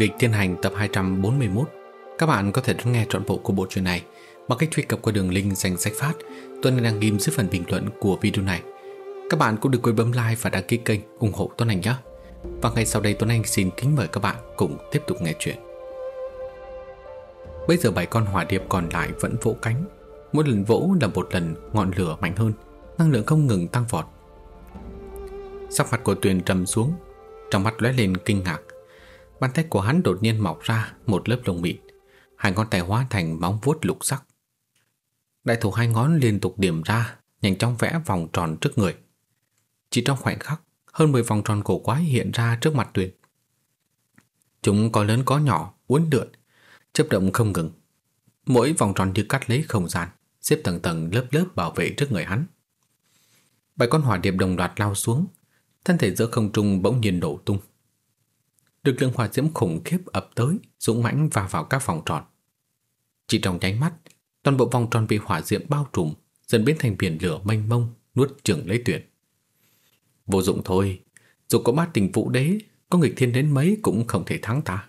Nghịch Thiên Hành tập 241 Các bạn có thể đón nghe trọn bộ của bộ truyện này bằng cách truy cập qua đường link dành sách phát Tuấn đang ghim dưới phần bình luận của video này. Các bạn cũng đừng quên bấm like và đăng ký kênh ủng hộ Tuấn Anh nhé. Và ngay sau đây Tuấn Anh xin kính mời các bạn cùng tiếp tục nghe chuyện. Bây giờ bảy con hỏa điệp còn lại vẫn vỗ cánh. Mỗi lần vỗ là một lần ngọn lửa mạnh hơn, năng lượng không ngừng tăng vọt. Sắc mặt của Tuyền trầm xuống, trong mắt lóe lên kinh ngạc Bàn tay của hắn đột nhiên mọc ra một lớp lông mịn, hai ngón tay hóa thành móng vuốt lục sắc. Đại thủ hai ngón liên tục điểm ra, nhanh chóng vẽ vòng tròn trước người. Chỉ trong khoảnh khắc, hơn 10 vòng tròn cổ quái hiện ra trước mặt Tuyền. Chúng có lớn có nhỏ, uốn lượn, chớp động không ngừng. Mỗi vòng tròn như cắt lấy không gian, xếp tầng tầng lớp lớp bảo vệ trước người hắn. Bảy con hỏa điệp đồng loạt lao xuống, thân thể giữa không trung bỗng nhiên nổ tung lực lượng hỏa diễm khủng khiếp ập tới, dũng mãnh va vào các vòng tròn. Chỉ trong nháy mắt, toàn bộ vòng tròn bị hỏa diễm bao trùm, dần biến thành biển lửa mênh mông, nuốt chửng lấy tuyển. Vô dụng thôi, dù có bát tình vũ đế, có nghịch thiên đến mấy cũng không thể thắng ta.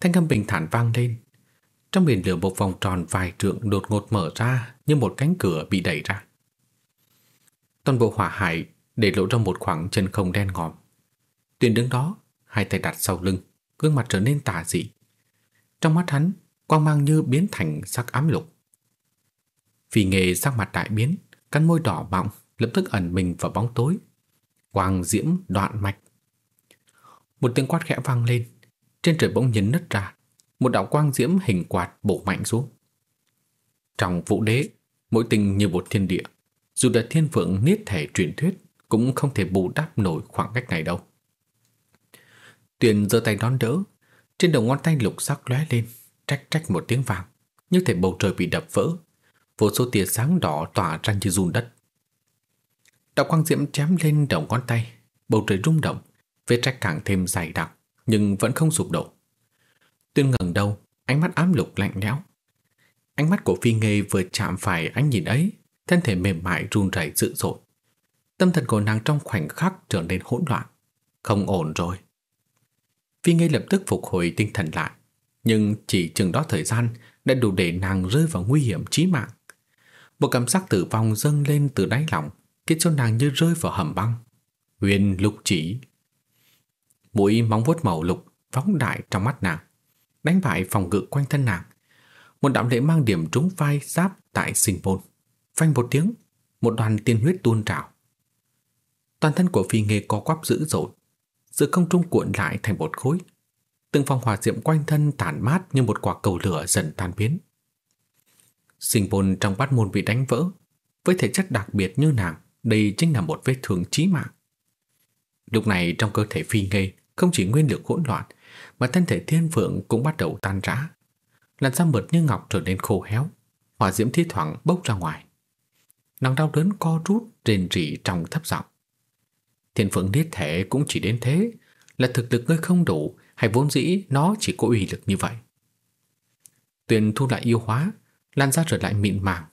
Thanh âm bình thản vang lên. Trong biển lửa một vòng tròn vài trượng đột ngột mở ra như một cánh cửa bị đẩy ra. Toàn bộ hỏa hải để lộ ra một khoảng chân không đen ngòm. Tuyền đứng đó, hai tay đặt sau lưng, gương mặt trở nên tà dị. Trong mắt hắn, quang mang như biến thành sắc ám lục. Vì nghề sắc mặt đại biến, cắn môi đỏ bọng lập tức ẩn mình vào bóng tối. Quang diễm đoạn mạch. Một tiếng quát khẽ vang lên, trên trời bỗng nhấn nứt ra, một đạo quang diễm hình quạt bổ mạnh xuống. Trong vũ đế, mỗi tình như một thiên địa, dù là thiên phượng niết thể truyền thuyết cũng không thể bù đắp nổi khoảng cách này đâu. Tuyền giơ tay đón đỡ, trên đầu ngón tay lục sắc lóe lên, trách trách một tiếng vàng, như thể bầu trời bị đập vỡ, vô số tia sáng đỏ tỏa ra như run đất. Đạo quang diễm chém lên đầu ngón tay, bầu trời rung động, vết trách càng thêm dày đặc, nhưng vẫn không sụp đổ. Tuyên ngẩng đầu, ánh mắt ám lục lạnh lẽo. Ánh mắt của Phi nghề vừa chạm phải ánh nhìn ấy, thân thể mềm mại run rẩy dữ dội. Tâm thần của nàng trong khoảnh khắc trở nên hỗn loạn. Không ổn rồi. Phi ngay lập tức phục hồi tinh thần lại, nhưng chỉ chừng đó thời gian đã đủ để nàng rơi vào nguy hiểm chí mạng. Một cảm giác tử vong dâng lên từ đáy lòng, khiến cho nàng như rơi vào hầm băng. Huyền lục chỉ. Mũi móng vuốt màu lục phóng đại trong mắt nàng, đánh bại phòng ngự quanh thân nàng. Một đạo lệ mang điểm trúng vai giáp tại sinh bôn. Phanh một tiếng, một đoàn tiên huyết tuôn trào. Toàn thân của phi nghề có quắp dữ dội, giữa không trung cuộn lại thành một khối. Từng phong hỏa diệm quanh thân tản mát như một quả cầu lửa dần tan biến. Sinh bồn trong bát môn bị đánh vỡ, với thể chất đặc biệt như nàng, đây chính là một vết thương chí mạng. Lúc này trong cơ thể phi ngây không chỉ nguyên lực hỗn loạn, mà thân thể thiên phượng cũng bắt đầu tan rã. Làn da mượt như ngọc trở nên khô héo, hỏa diễm thi thoảng bốc ra ngoài. Nàng đau đớn co rút rền rỉ trong thấp giọng. Thiên phượng niết thể cũng chỉ đến thế. Là thực lực ngươi không đủ, Hay vốn dĩ nó chỉ có uy lực như vậy? Tuyền thu lại yêu hóa, Lan ra trở lại mịn màng,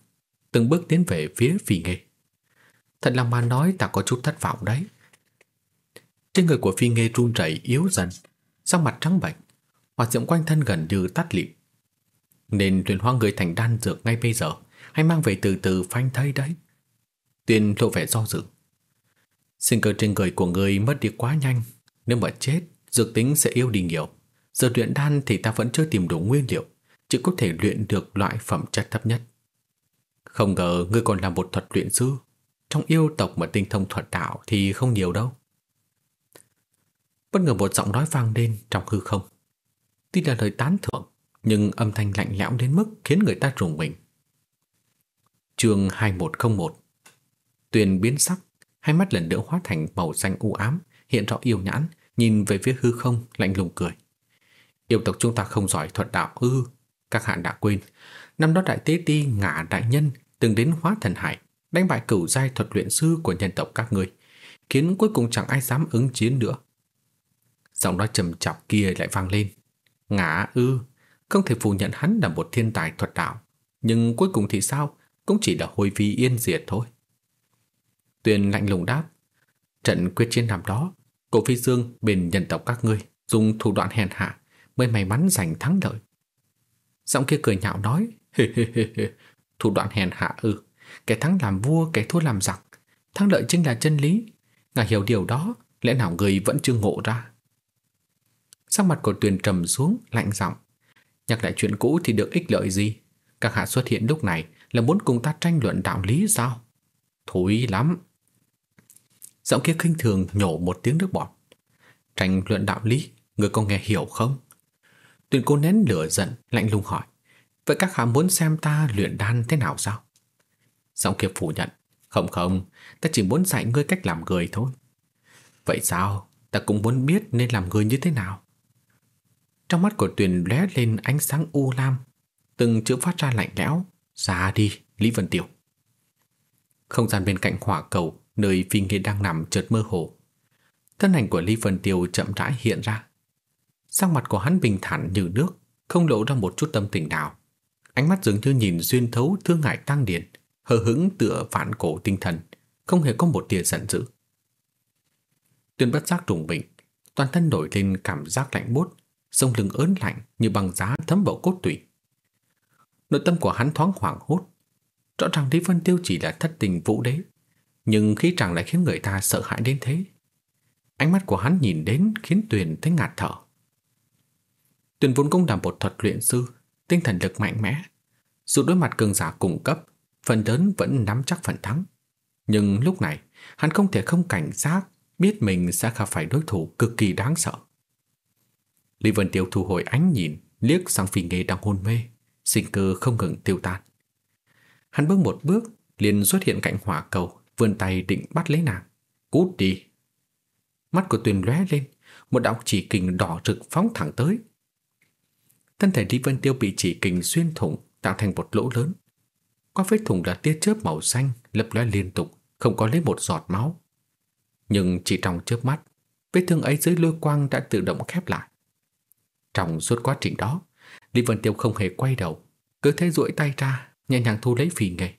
Từng bước tiến về phía phi nghề. Thật lòng mà nói ta có chút thất vọng đấy. Trên người của phi nghê run rẩy, yếu dần, Sắc mặt trắng bệch, Hoạt diệm quanh thân gần như tắt lịm. Nên tuyển hoa người thành đan dược ngay bây giờ, Hay mang về từ từ phanh thay đấy? Tuyền lộ vẻ do dự. Sinh cơ trên người của người mất đi quá nhanh. Nếu mà chết, Dược tính sẽ yêu đi nhiều. Giờ luyện đan thì ta vẫn chưa tìm đủ nguyên liệu, Chỉ có thể luyện được loại phẩm chất thấp nhất. Không ngờ ngươi còn là một thuật luyện sư. Trong yêu tộc mà tinh thông thuật đạo Thì không nhiều đâu. Bất ngờ một giọng nói vang lên trong hư không. Tuy là lời tán thưởng, Nhưng âm thanh lạnh lẽo đến mức Khiến người ta rùng mình. Chương 2101 Tuyền biến sắc. Hai mắt lần nữa hóa thành màu xanh u ám, hiện rõ yêu nhãn, nhìn về phía hư không, lạnh lùng cười. Yêu tộc chúng ta không giỏi thuật đạo ư, các hạn đã quên. Năm đó đại tế ti ngã đại nhân từng đến hóa thần hải, đánh bại cửu giai thuật luyện sư của nhân tộc các người, khiến cuối cùng chẳng ai dám ứng chiến nữa. Giọng nói trầm chọc kia lại vang lên. Ngã ư, không thể phủ nhận hắn là một thiên tài thuật đạo, nhưng cuối cùng thì sao, cũng chỉ là hồi vi yên diệt thôi. Tuyền lạnh lùng đáp Trận quyết chiến năm đó Cổ phi dương bên nhân tộc các ngươi dùng thủ đoạn hèn hạ mới may mắn giành thắng lợi. Giọng kia cười nhạo nói, hê hê hê hê, thủ đoạn hèn hạ ư, kẻ thắng làm vua, kẻ thua làm giặc, thắng lợi chính là chân lý. Ngài hiểu điều đó, lẽ nào người vẫn chưa ngộ ra? Sắc mặt của Tuyền trầm xuống, lạnh giọng. Nhắc lại chuyện cũ thì được ích lợi gì? Các hạ xuất hiện lúc này là muốn cùng ta tranh luận đạo lý sao? Thối lắm. Giọng kia khinh thường nhổ một tiếng nước bọt. Tranh luận đạo lý, người có nghe hiểu không? Tuyền cô nén lửa giận, lạnh lùng hỏi. Vậy các hạ muốn xem ta luyện đan thế nào sao? Giọng kia phủ nhận. Không không, ta chỉ muốn dạy ngươi cách làm người thôi. Vậy sao? Ta cũng muốn biết nên làm người như thế nào. Trong mắt của Tuyền lóe lên ánh sáng u lam, từng chữ phát ra lạnh lẽo. Ra đi, Lý Vân Tiểu. Không gian bên cạnh hỏa cầu, nơi phi nghê đang nằm chợt mơ hồ. Thân ảnh của Lý Vân Tiêu chậm rãi hiện ra. Sắc mặt của hắn bình thản như nước, không lộ ra một chút tâm tình nào. Ánh mắt dường như nhìn xuyên thấu thương ngại tăng điền, hờ hững tựa vạn cổ tinh thần, không hề có một tia giận dữ. Tuyên bất giác trùng bình, toàn thân nổi lên cảm giác lạnh buốt, sông lưng ớn lạnh như băng giá thấm vào cốt tủy. Nội tâm của hắn thoáng hoảng hốt. Rõ ràng Lý Vân Tiêu chỉ là thất tình vũ đế, nhưng khí chẳng lại khiến người ta sợ hãi đến thế. Ánh mắt của hắn nhìn đến khiến Tuyền thấy ngạt thở. Tuyền vốn cũng là một thuật luyện sư, tinh thần lực mạnh mẽ. Dù đối mặt cường giả cung cấp, phần lớn vẫn nắm chắc phần thắng. Nhưng lúc này, hắn không thể không cảnh giác, biết mình sẽ gặp phải đối thủ cực kỳ đáng sợ. Lý Vân Tiêu thu hồi ánh nhìn, liếc sang phi nghề đang hôn mê, sinh cơ không ngừng tiêu tan. Hắn bước một bước, liền xuất hiện cạnh hỏa cầu, vươn tay định bắt lấy nàng. Cút đi! Mắt của Tuyền lóe lên, một đạo chỉ kình đỏ rực phóng thẳng tới. Thân thể Lý Vân Tiêu bị chỉ kình xuyên thủng, tạo thành một lỗ lớn. Qua vết thủng là tia chớp màu xanh, lấp lóe liên tục, không có lấy một giọt máu. Nhưng chỉ trong chớp mắt, vết thương ấy dưới lôi quang đã tự động khép lại. Trong suốt quá trình đó, Lý Vân Tiêu không hề quay đầu, cứ thế duỗi tay ra, nhẹ nhàng thu lấy phì nghề.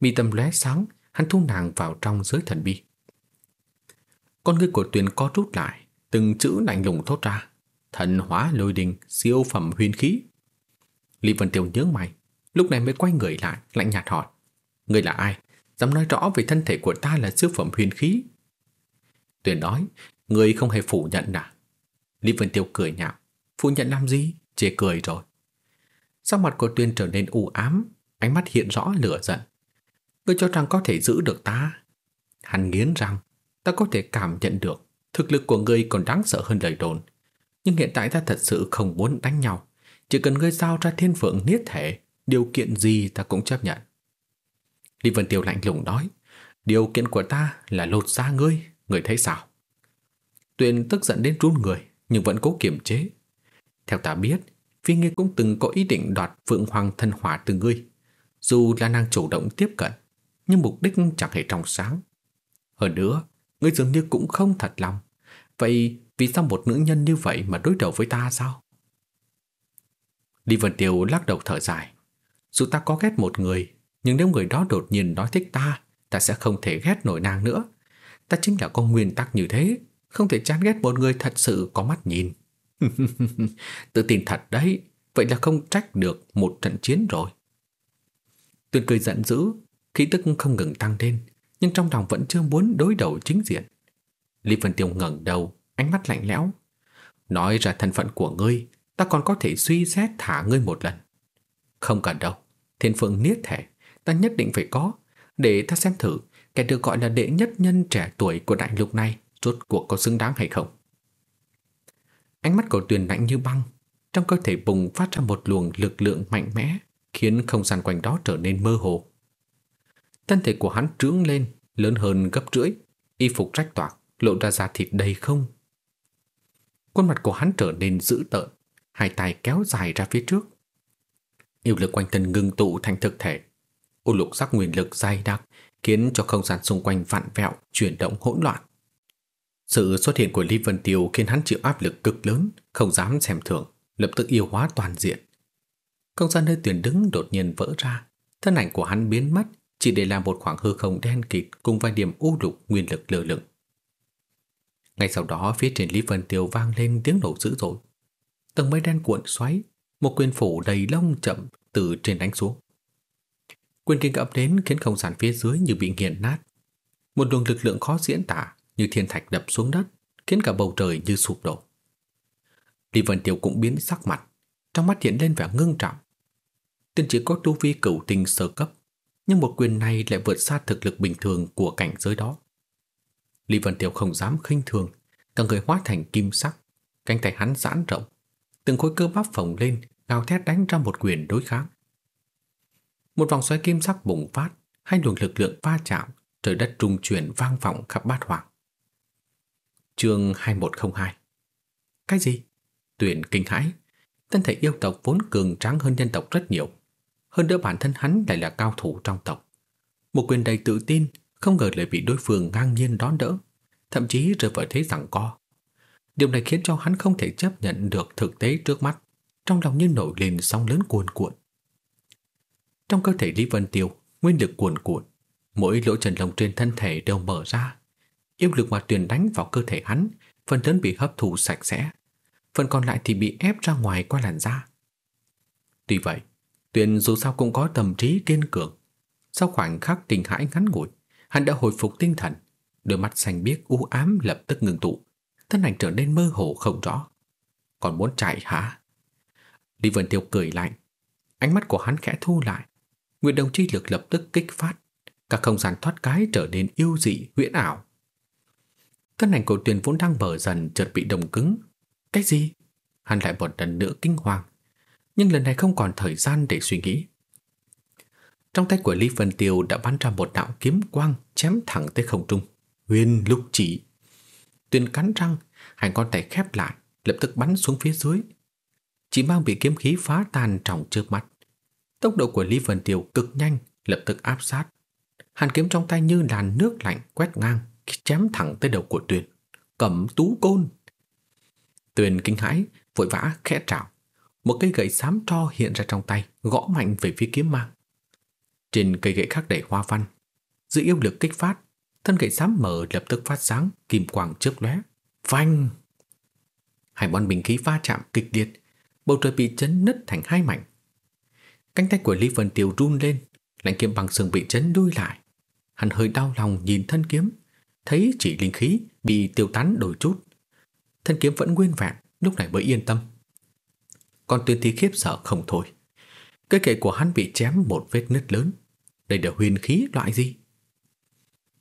Mi tâm lóe sáng, hắn thu nàng vào trong giới thần bi. Con ngươi của Tuyền co rút lại, từng chữ lạnh lùng thốt ra. Thần hóa lôi đình, siêu phẩm huyền khí. Lý Vân Tiêu nhớ mày, lúc này mới quay người lại, lạnh nhạt hỏi. Người là ai? Dám nói rõ về thân thể của ta là siêu phẩm huyền khí. Tuyền nói, người không hề phủ nhận à? Lý Vân Tiêu cười nhạo. Phủ nhận làm gì? Chê cười rồi. Sắc mặt của Tuyên trở nên u ám, ánh mắt hiện rõ lửa giận. Ngươi cho rằng có thể giữ được ta. Hắn nghiến rằng, ta có thể cảm nhận được thực lực của ngươi còn đáng sợ hơn lời đồn. Nhưng hiện tại ta thật sự không muốn đánh nhau. Chỉ cần ngươi giao ra thiên phượng niết thể, điều kiện gì ta cũng chấp nhận. Lý Vân Tiêu lạnh lùng nói, điều kiện của ta là lột ra ngươi, ngươi thấy sao? Tuyền tức giận đến run người, nhưng vẫn cố kiềm chế. Theo ta biết, Phi nghi cũng từng có ý định đoạt Phượng Hoàng thân hỏa từ ngươi. Dù là nàng chủ động tiếp cận, nhưng mục đích chẳng hề trong sáng. Hơn nữa, ngươi dường như cũng không thật lòng. Vậy vì sao một nữ nhân như vậy mà đối đầu với ta sao? Đi Vân Tiêu lắc đầu thở dài. Dù ta có ghét một người, nhưng nếu người đó đột nhiên nói thích ta, ta sẽ không thể ghét nổi nàng nữa. Ta chính là con nguyên tắc như thế, không thể chán ghét một người thật sự có mắt nhìn. Tự tin thật đấy, vậy là không trách được một trận chiến rồi. Tuyên cười giận dữ, khí tức không ngừng tăng lên, nhưng trong lòng vẫn chưa muốn đối đầu chính diện. Lý Vân Tiêu ngẩng đầu, ánh mắt lạnh lẽo. Nói ra thân phận của ngươi, ta còn có thể suy xét thả ngươi một lần. Không cần đâu, thiên phượng niết thể, ta nhất định phải có, để ta xem thử kẻ được gọi là đệ nhất nhân trẻ tuổi của đại lục này rốt cuộc có xứng đáng hay không. Ánh mắt của Tuyền lạnh như băng, trong cơ thể bùng phát ra một luồng lực lượng mạnh mẽ, khiến không gian quanh đó trở nên mơ hồ. Thân thể của hắn trướng lên, lớn hơn gấp rưỡi, y phục rách toạc, lộ ra da thịt đầy không. Khuôn mặt của hắn trở nên dữ tợn, hai tay kéo dài ra phía trước. Yêu lực quanh thân ngưng tụ thành thực thể. U lục sắc nguyên lực dày đặc khiến cho không gian xung quanh vặn vẹo, chuyển động hỗn loạn. Sự xuất hiện của Lý Vân Tiêu khiến hắn chịu áp lực cực lớn, không dám xem thường, lập tức yêu hóa toàn diện. Không gian nơi tuyển đứng đột nhiên vỡ ra, thân ảnh của hắn biến mất, chỉ để làm một khoảng hư không đen kịt cùng vài điểm u lục nguyên lực lờ lửng. Ngay sau đó phía trên Lý Vân Tiêu vang lên tiếng nổ dữ dội. Tầng mây đen cuộn xoáy, một quyền phủ đầy lông chậm từ trên đánh xuống. Quyền kinh ập đến khiến không gian phía dưới như bị nghiền nát. Một luồng lực lượng khó diễn tả như thiên thạch đập xuống đất, khiến cả bầu trời như sụp đổ. Lý Vân Tiêu cũng biến sắc mặt, trong mắt hiện lên vẻ ngưng trọng. Tiên chỉ có tu vi cửu tinh sơ cấp, nhưng một quyền này lại vượt xa thực lực bình thường của cảnh giới đó. Lý Vân Tiêu không dám khinh thường, cả người hóa thành kim sắc, cánh tay hắn giãn rộng, từng khối cơ bắp phồng lên, gào thét đánh ra một quyền đối kháng. Một vòng xoáy kim sắc bùng phát, hai luồng lực lượng va chạm, trời đất trung chuyển vang vọng khắp bát hoàng. Chương 2102 Cái gì? Tuyển kinh hãi, thân thể yêu tộc vốn cường tráng hơn nhân tộc rất nhiều. Hơn nữa bản thân hắn lại là cao thủ trong tộc. Một quyền đầy tự tin, không ngờ lại bị đối phương ngang nhiên đón đỡ, thậm chí rơi vào thế rằng co. Điều này khiến cho hắn không thể chấp nhận được thực tế trước mắt, trong lòng như nổi lên sóng lớn cuồn cuộn. Trong cơ thể Lý Vân Tiêu, nguyên lực cuồn cuộn, mỗi lỗ chân lông trên thân thể đều mở ra. Yêu lực mà tuyển đánh vào cơ thể hắn, phần lớn bị hấp thụ sạch sẽ, phần còn lại thì bị ép ra ngoài qua làn da. Tuy vậy, Tuyền dù sao cũng có tâm trí kiên cường. Sau khoảnh khắc tình hãi ngắn ngủi, hắn đã hồi phục tinh thần, đôi mắt xanh biếc u ám lập tức ngừng tụ, thân ảnh trở nên mơ hồ không rõ. Còn muốn chạy hả? Lý Vân Tiêu cười lạnh, ánh mắt của hắn khẽ thu lại, nguyện đồng chi lực lập tức kích phát, các không gian thoát cái trở nên yêu dị huyễn ảo. Thân ảnh của Tuyền vốn đang mở dần chợt bị đồng cứng. Cái gì? Hắn lại một lần nữa kinh hoàng, nhưng lần này không còn thời gian để suy nghĩ. Trong tay của Lý Vân Tiêu đã bắn ra một đạo kiếm quang chém thẳng tới không trung. Huyền lục chỉ. Tuyền cắn răng, hai con tay khép lại, lập tức bắn xuống phía dưới. Chỉ mang bị kiếm khí phá tan trong trước mắt. Tốc độ của Lý Vân Tiêu cực nhanh, lập tức áp sát. Hàn kiếm trong tay như làn nước lạnh quét ngang, chém thẳng tới đầu của Tuyền. Cẩm tú côn. Tuyền kinh hãi, vội vã khẽ trào. Một cây gậy xám tro hiện ra trong tay, gõ mạnh về phía kiếm mang. Trên cây gậy khác đầy hoa văn, dưới yêu lực kích phát, thân gậy xám mở lập tức phát sáng, kim quang chớp lóe. Phanh! Hai bọn bình khí va chạm kịch liệt, bầu trời bị chấn nứt thành hai mảnh. Cánh tay của Lý Vân Tiêu run lên, lãnh kiếm bằng sừng bị chấn đuôi lại. Hắn hơi đau lòng nhìn thân kiếm, thấy chỉ linh khí bị tiêu tán đổi chút. Thân kiếm vẫn nguyên vẹn, lúc này mới yên tâm. Còn tuyên thi khiếp sợ không thôi. Cây kệ của hắn bị chém một vết nứt lớn. Đây là huyền khí loại gì?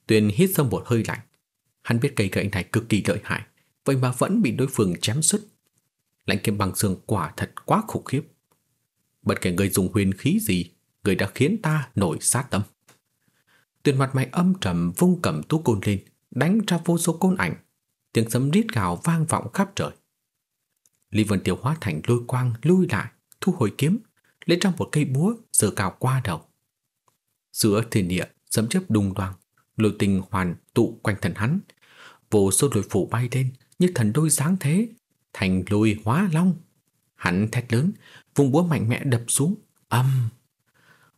Tuyền hít sâu một hơi lạnh. Hắn biết cây gậy này cực kỳ lợi hại, vậy mà vẫn bị đối phương chém sứt. Lãnh kiếm bằng xương quả thật quá khủng khiếp. Bất kể người dùng huyền khí gì, người đã khiến ta nổi sát tâm. Tuyền mặt mày âm trầm vung cầm tú côn lên, đánh ra vô số côn ảnh. Tiếng sấm rít gào vang vọng khắp trời. Lý Vân Tiêu hóa thành lôi quang lui lại, thu hồi kiếm, lấy trong một cây búa giơ cao qua đầu. Giữa thiên địa, sấm chớp đùng đoàng, lôi tình hoàn tụ quanh thần hắn. Vô số lôi phủ bay lên như thần đôi dáng thế, thành lôi hóa long. Hắn thét lớn, vùng búa mạnh mẽ đập xuống, âm.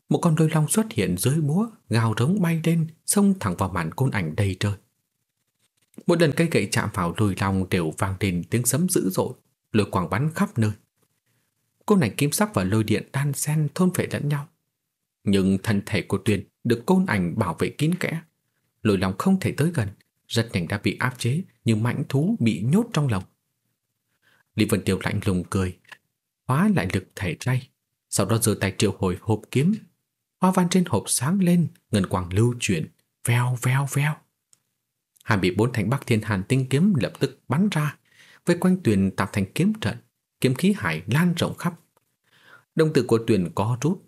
Một con lôi long xuất hiện dưới búa, gào rống bay lên, xông thẳng vào màn côn ảnh đầy trời. Mỗi lần cây gậy chạm vào lôi long đều vang lên tiếng sấm dữ dội, lửa quảng bắn khắp nơi. Cô ảnh kim sắc và lôi điện đan xen thôn phệ lẫn nhau. Nhưng thân thể của Tuyền được côn ảnh bảo vệ kín kẽ. Lôi lòng không thể tới gần, rất nhanh đã bị áp chế như mãnh thú bị nhốt trong lòng. Lý Vân Tiêu lạnh lùng cười, hóa lại lực thể ray, sau đó giơ tay triệu hồi hộp kiếm. Hoa văn trên hộp sáng lên, ngân quang lưu chuyển, veo veo veo. Hàm bị bốn thành Bắc Thiên Hàn tinh kiếm lập tức bắn ra, vây quanh Tuyền tạo thành kiếm trận, kiếm khí hải lan rộng khắp. Đồng tử của Tuyền có rút,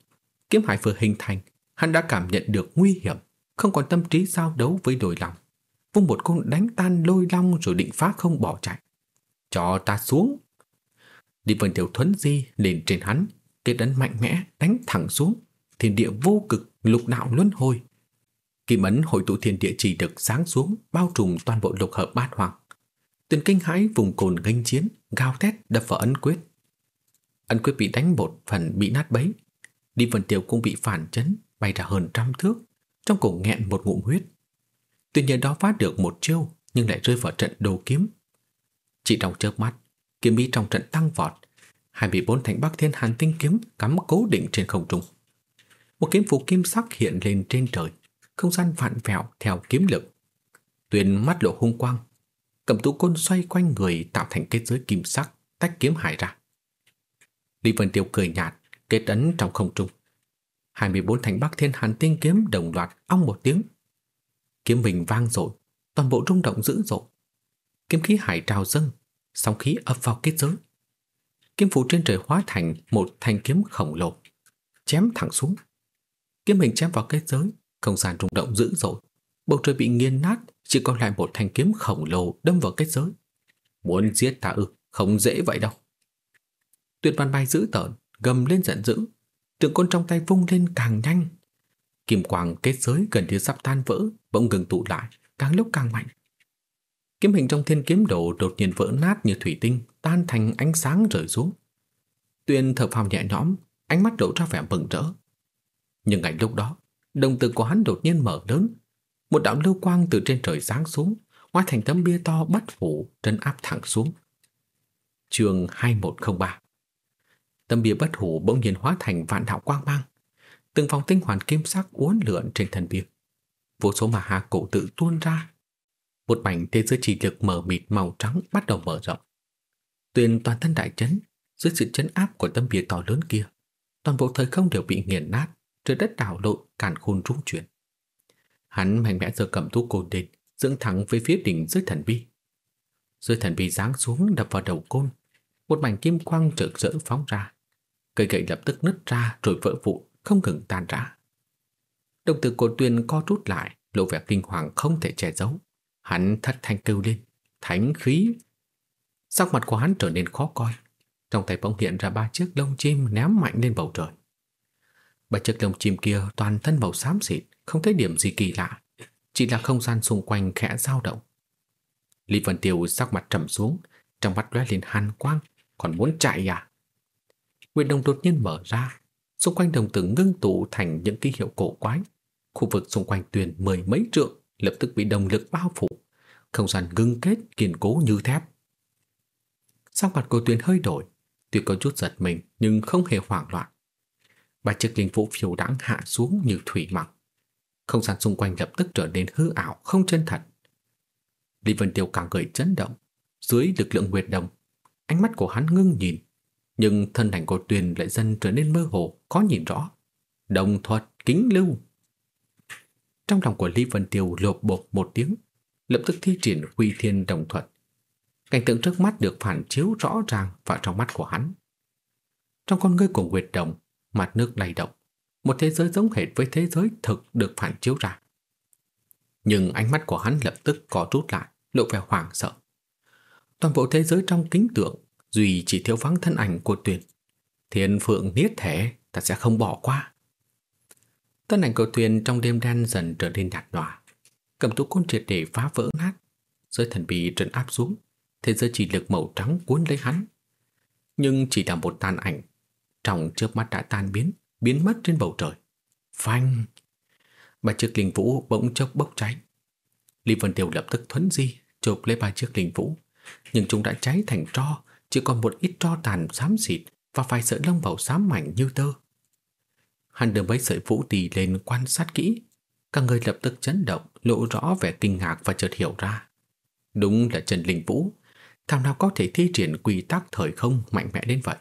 kiếm hải vừa hình thành, hắn đã cảm nhận được nguy hiểm, không còn tâm trí giao đấu với đồi lòng. Vung một côn đánh tan lôi long rồi định phá không bỏ chạy. Cho ta xuống. Đi vân tiểu thuấn di lên trên hắn, kết ấn mạnh mẽ đánh thẳng xuống, thiên địa vô cực lục đạo luân hồi. Kim ấn hội tụ thiên địa chỉ được sáng xuống, bao trùm toàn bộ lục hợp bát hoàng. Tuyền kinh hãi vùng cồn nghênh chiến, gào thét đập vào ấn quyết. Ấn quyết bị đánh một phần bị nát bấy. Đi phần tiểu cũng bị phản chấn, bay ra hơn trăm thước, trong cổ nghẹn một ngụm huyết. Tuyền nhờ đó phát được một chiêu, nhưng lại rơi vào trận đồ kiếm. Chỉ trong chớp mắt, kiếm ý trong trận tăng vọt, 24 thành Bắc Thiên Hàn Tinh kiếm cắm cố định trên không trung. Một kiếm phủ kim sắc hiện lên trên trời, không gian vạn vẹo theo kiếm lực. Tuyền mắt lộ hung quang, cầm tú côn xoay quanh người tạo thành kết giới kim sắc, tách kiếm hải ra. Lý Vân Tiêu cười nhạt, kết ấn trong không trung. 24 thành Bắc Thiên Hàn Tinh kiếm đồng loạt ong một tiếng. Kiếm mình vang dội, toàn bộ rung động dữ dội. Kiếm khí hải trào dâng, sóng khí ập vào kết giới. Kiếm phủ trên trời hóa thành một thanh kiếm khổng lồ, chém thẳng xuống. Kiếm mình chém vào kết giới, không gian rung động dữ dội. Bầu trời bị nghiền nát, chỉ còn lại một thanh kiếm khổng lồ đâm vào kết giới. Muốn giết ta ư, không dễ vậy đâu. Tuyệt văn bay dữ tợn, gầm lên giận dữ. Trường côn trong tay vung lên càng nhanh. Kim quang kết giới gần như sắp tan vỡ, bỗng ngừng tụ lại, càng lúc càng mạnh. Kiếm hình trong thiên kiếm đồ đột nhiên vỡ nát như thủy tinh, tan thành ánh sáng rơi xuống. Tuyên thở phào nhẹ nhõm, ánh mắt đổ ra vẻ mừng rỡ. Nhưng ngay lúc đó, đồng tử của hắn đột nhiên mở lớn. Một đạo lưu quang từ trên trời giáng xuống, hóa thành tấm bia to bắt phủ, trấn áp thẳng xuống. Chương 2103 Tấm bia bất hủ bỗng nhiên hóa thành vạn đạo quang mang. Từng vòng tinh hoàn kim sắc uốn lượn trên thân bia. Vô số mà hà cổ tự tuôn ra. Một mảnh thế giới chỉ lực mờ mịt màu trắng bắt đầu mở rộng. Tuyền toàn thân đại chấn, dưới sự chấn áp của tấm bia to lớn kia. Toàn bộ thời không đều bị nghiền nát, trời đất đảo lộn, càn khôn rung chuyển. Hắn mạnh mẽ giơ cầm thú côn lên, dựng thẳng về phía đỉnh dưới thần bi. Dưới thần bi giáng xuống đập vào đầu côn, một mảnh kim quang rực rỡ phóng ra. Cây gậy lập tức nứt ra rồi vỡ vụn, không ngừng tan rã. Đồng tử cổ tuyên co rút lại, lộ vẻ kinh hoàng không thể che giấu. Hắn thất thanh kêu lên, thánh khí. Sắc mặt của hắn trở nên khó coi. Trong tay bỗng hiện ra ba chiếc lông chim ném mạnh lên bầu trời. Ba chiếc lông chim kia toàn thân màu xám xịt, không thấy điểm gì kỳ lạ, chỉ là không gian xung quanh khẽ dao động. Lý Vân Tiêu sắc mặt trầm xuống, trong mắt lóe lên hàn quang, còn muốn chạy à? Nguyên đồng đột nhiên mở ra, xung quanh đồng tử ngưng tụ thành những ký hiệu cổ quái. Khu vực xung quanh tuyền mười mấy trượng lập tức bị đồng lực bao phủ, không gian ngưng kết kiên cố như thép. Sắc mặt của tuyền hơi đổi, tuy có chút giật mình nhưng không hề hoảng loạn. Ba chiếc linh vũ phiêu đãng hạ xuống như thủy mặc. Không gian xung quanh lập tức trở nên hư ảo, không chân thật. Lý Vân Tiêu càng gợi chấn động. Dưới lực lượng nguyệt đồng, ánh mắt của hắn ngưng nhìn, nhưng thân ảnh của Tuyền lại dần trở nên mơ hồ, khó nhìn rõ. Đồng thuật kính lưu. Trong lòng của Lý Vân Tiêu lộp bột một tiếng, lập tức thi triển huy thiên đồng thuật. Cảnh tượng trước mắt được phản chiếu rõ ràng vào trong mắt của hắn. Trong con ngươi của Nguyệt Đồng, mặt nước lay động, một thế giới giống hệt với thế giới thực được phản chiếu ra. Nhưng ánh mắt của hắn lập tức có rút lại, lộ vẻ hoảng sợ. Toàn bộ thế giới trong kính tượng, duy chỉ thiếu vắng thân ảnh của Tuyền. Thiên phượng niết thể, ta sẽ không bỏ qua. Thân ảnh của Tuyền trong đêm đen dần trở nên nhạt nhòa. Cầm tú côn triệt để phá vỡ nát, giới thần bị trấn áp xuống, thế giới chỉ lực màu trắng cuốn lấy hắn. Nhưng chỉ là một tàn ảnh, trong chớp mắt đã tan biến, biến mất trên bầu trời. Phanh! Ba chiếc linh vũ bỗng chốc bốc cháy. Lý Vân Tiêu lập tức thuấn di, chộp lấy ba chiếc linh vũ. Nhưng chúng đã cháy thành tro, chỉ còn một ít tro tàn xám xịt và vài sợi lông màu xám mảnh như tơ. Hắn đưa mấy sợi vũ tì lên quan sát kỹ. cả người lập tức chấn động, lộ rõ vẻ kinh ngạc và chợt hiểu ra. Đúng là Trần Linh Vũ, thằng nào có thể thi triển quy tắc thời không mạnh mẽ đến vậy.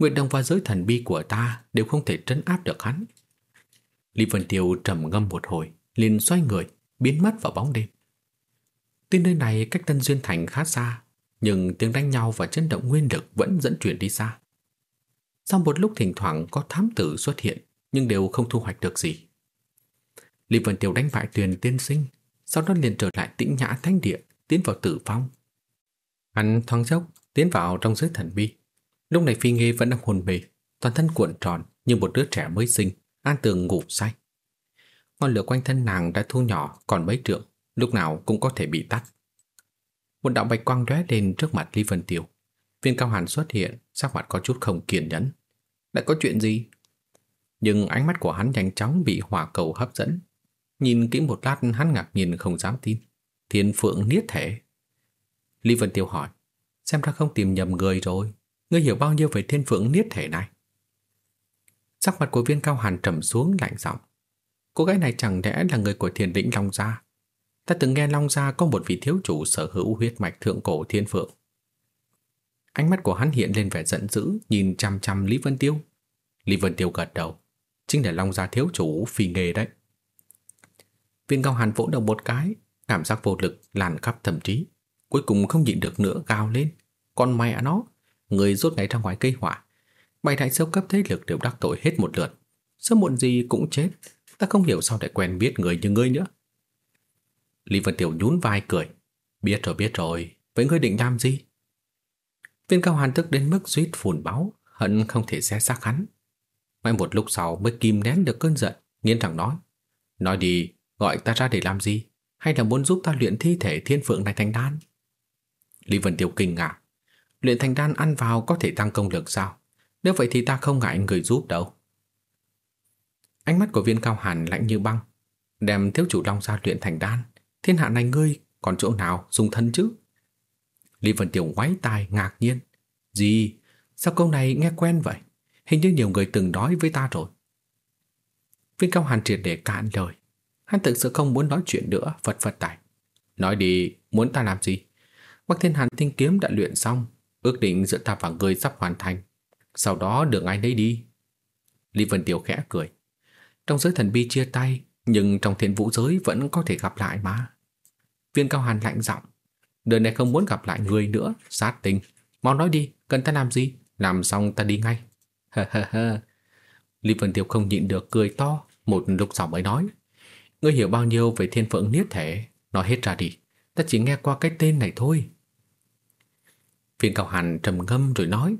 Nguyệt Đồng và giới thần bi của ta đều không thể trấn áp được hắn. Lý Vân Tiêu trầm ngâm một hồi, liền xoay người, biến mất vào bóng đêm. Tuy nơi này cách Tân Duyên Thành khá xa, nhưng tiếng đánh nhau và chấn động nguyên lực vẫn dẫn chuyển đi xa. Sau một lúc thỉnh thoảng có thám tử xuất hiện, nhưng đều không thu hoạch được gì. Lý Vân Tiêu đánh bại tuyền tiên sinh, sau đó liền trở lại tĩnh nhã thánh địa, tiến vào tử phong. Hắn thoáng chốc, tiến vào trong giới thần bi. Lúc này Phi Nghê vẫn đang hồn mê, toàn thân cuộn tròn như một đứa trẻ mới sinh, an tường ngủ say. Ngọn lửa quanh thân nàng đã thu nhỏ còn mấy trượng, lúc nào cũng có thể bị tắt. Một đạo bạch quang lóe lên trước mặt Lý Vân Tiêu. Viên cao hàn xuất hiện, sắc mặt có chút không kiên nhẫn. Đã có chuyện gì? Nhưng ánh mắt của hắn nhanh chóng bị hỏa cầu hấp dẫn. Nhìn kỹ một lát hắn ngạc nhiên không dám tin. Thiên Phượng Niết Thể. Lý Vân Tiêu hỏi, xem ra không tìm nhầm người rồi. Ngươi hiểu bao nhiêu về Thiên Phượng Niết Thể này? Sắc mặt của viên cao hàn trầm xuống lạnh giọng. Cô gái này chẳng lẽ là người của thiền lĩnh Long Gia? Ta từng nghe Long Gia có một vị thiếu chủ sở hữu huyết mạch thượng cổ thiên phượng. Ánh mắt của hắn hiện lên vẻ giận dữ, nhìn chăm chăm Lý Vân Tiêu. Lý Vân Tiêu gật đầu. Chính là Long Gia thiếu chủ phi nghề đấy. Viên cao hàn vỗ đầu một cái, cảm giác vô lực làn khắp thậm chí. Cuối cùng không nhịn được nữa gào lên. Con mẹ nó, người rốt ngay ra ngoài cây hỏa. Bảy đại sâu cấp thế lực đều đắc tội hết một lượt. Sớm muộn gì cũng chết. Ta không hiểu sao lại quen biết người như ngươi nữa. Lý Vân Tiểu nhún vai cười. Biết rồi biết rồi, với ngươi định làm gì? Viên cao hàn tức đến mức suýt phùn báo, hận không thể xé xác hắn. Mãi một lúc sau mới kìm nén được cơn giận, nghiến rằng nói. Nói đi, gọi ta ra để làm gì? Hay là muốn giúp ta luyện thi thể thiên phượng này thành đan? Lý Vân Tiêu kinh ngạc. Luyện thành đan ăn vào có thể tăng công lực sao? Nếu vậy thì ta không ngại người giúp đâu. Ánh mắt của viên cao hàn lạnh như băng, đem thiếu chủ long ra luyện thành đan. Thiên hạ này ngươi còn chỗ nào dùng thân chứ? Lý Vân Tiểu ngoái tai ngạc nhiên. Gì? Sao câu này nghe quen vậy? Hình như nhiều người từng nói với ta rồi. Viên cao hàn triệt để cạn lời. Hắn thực sự không muốn nói chuyện nữa, vật vật tài. Nói đi, muốn ta làm gì? Bắc Thiên Hàn Tinh Kiếm đã luyện xong, ước định giữa ta và người sắp hoàn thành. Sau đó đường ai nấy đi. Lý Vân Tiểu khẽ cười. Trong giới thần bi chia tay, nhưng trong thiên vũ giới vẫn có thể gặp lại mà. Viên Cao Hàn lạnh giọng. Đời này không muốn gặp lại người nữa, sát tình. Mau nói đi, cần ta làm gì? Làm xong ta đi ngay. Ha ha ha. Lý Vân Tiêu không nhịn được cười to, một lúc sau mới nói. Ngươi hiểu bao nhiêu về thiên phượng niết thể? Nói hết ra đi, ta chỉ nghe qua cái tên này thôi. Viên Cao Hàn trầm ngâm rồi nói.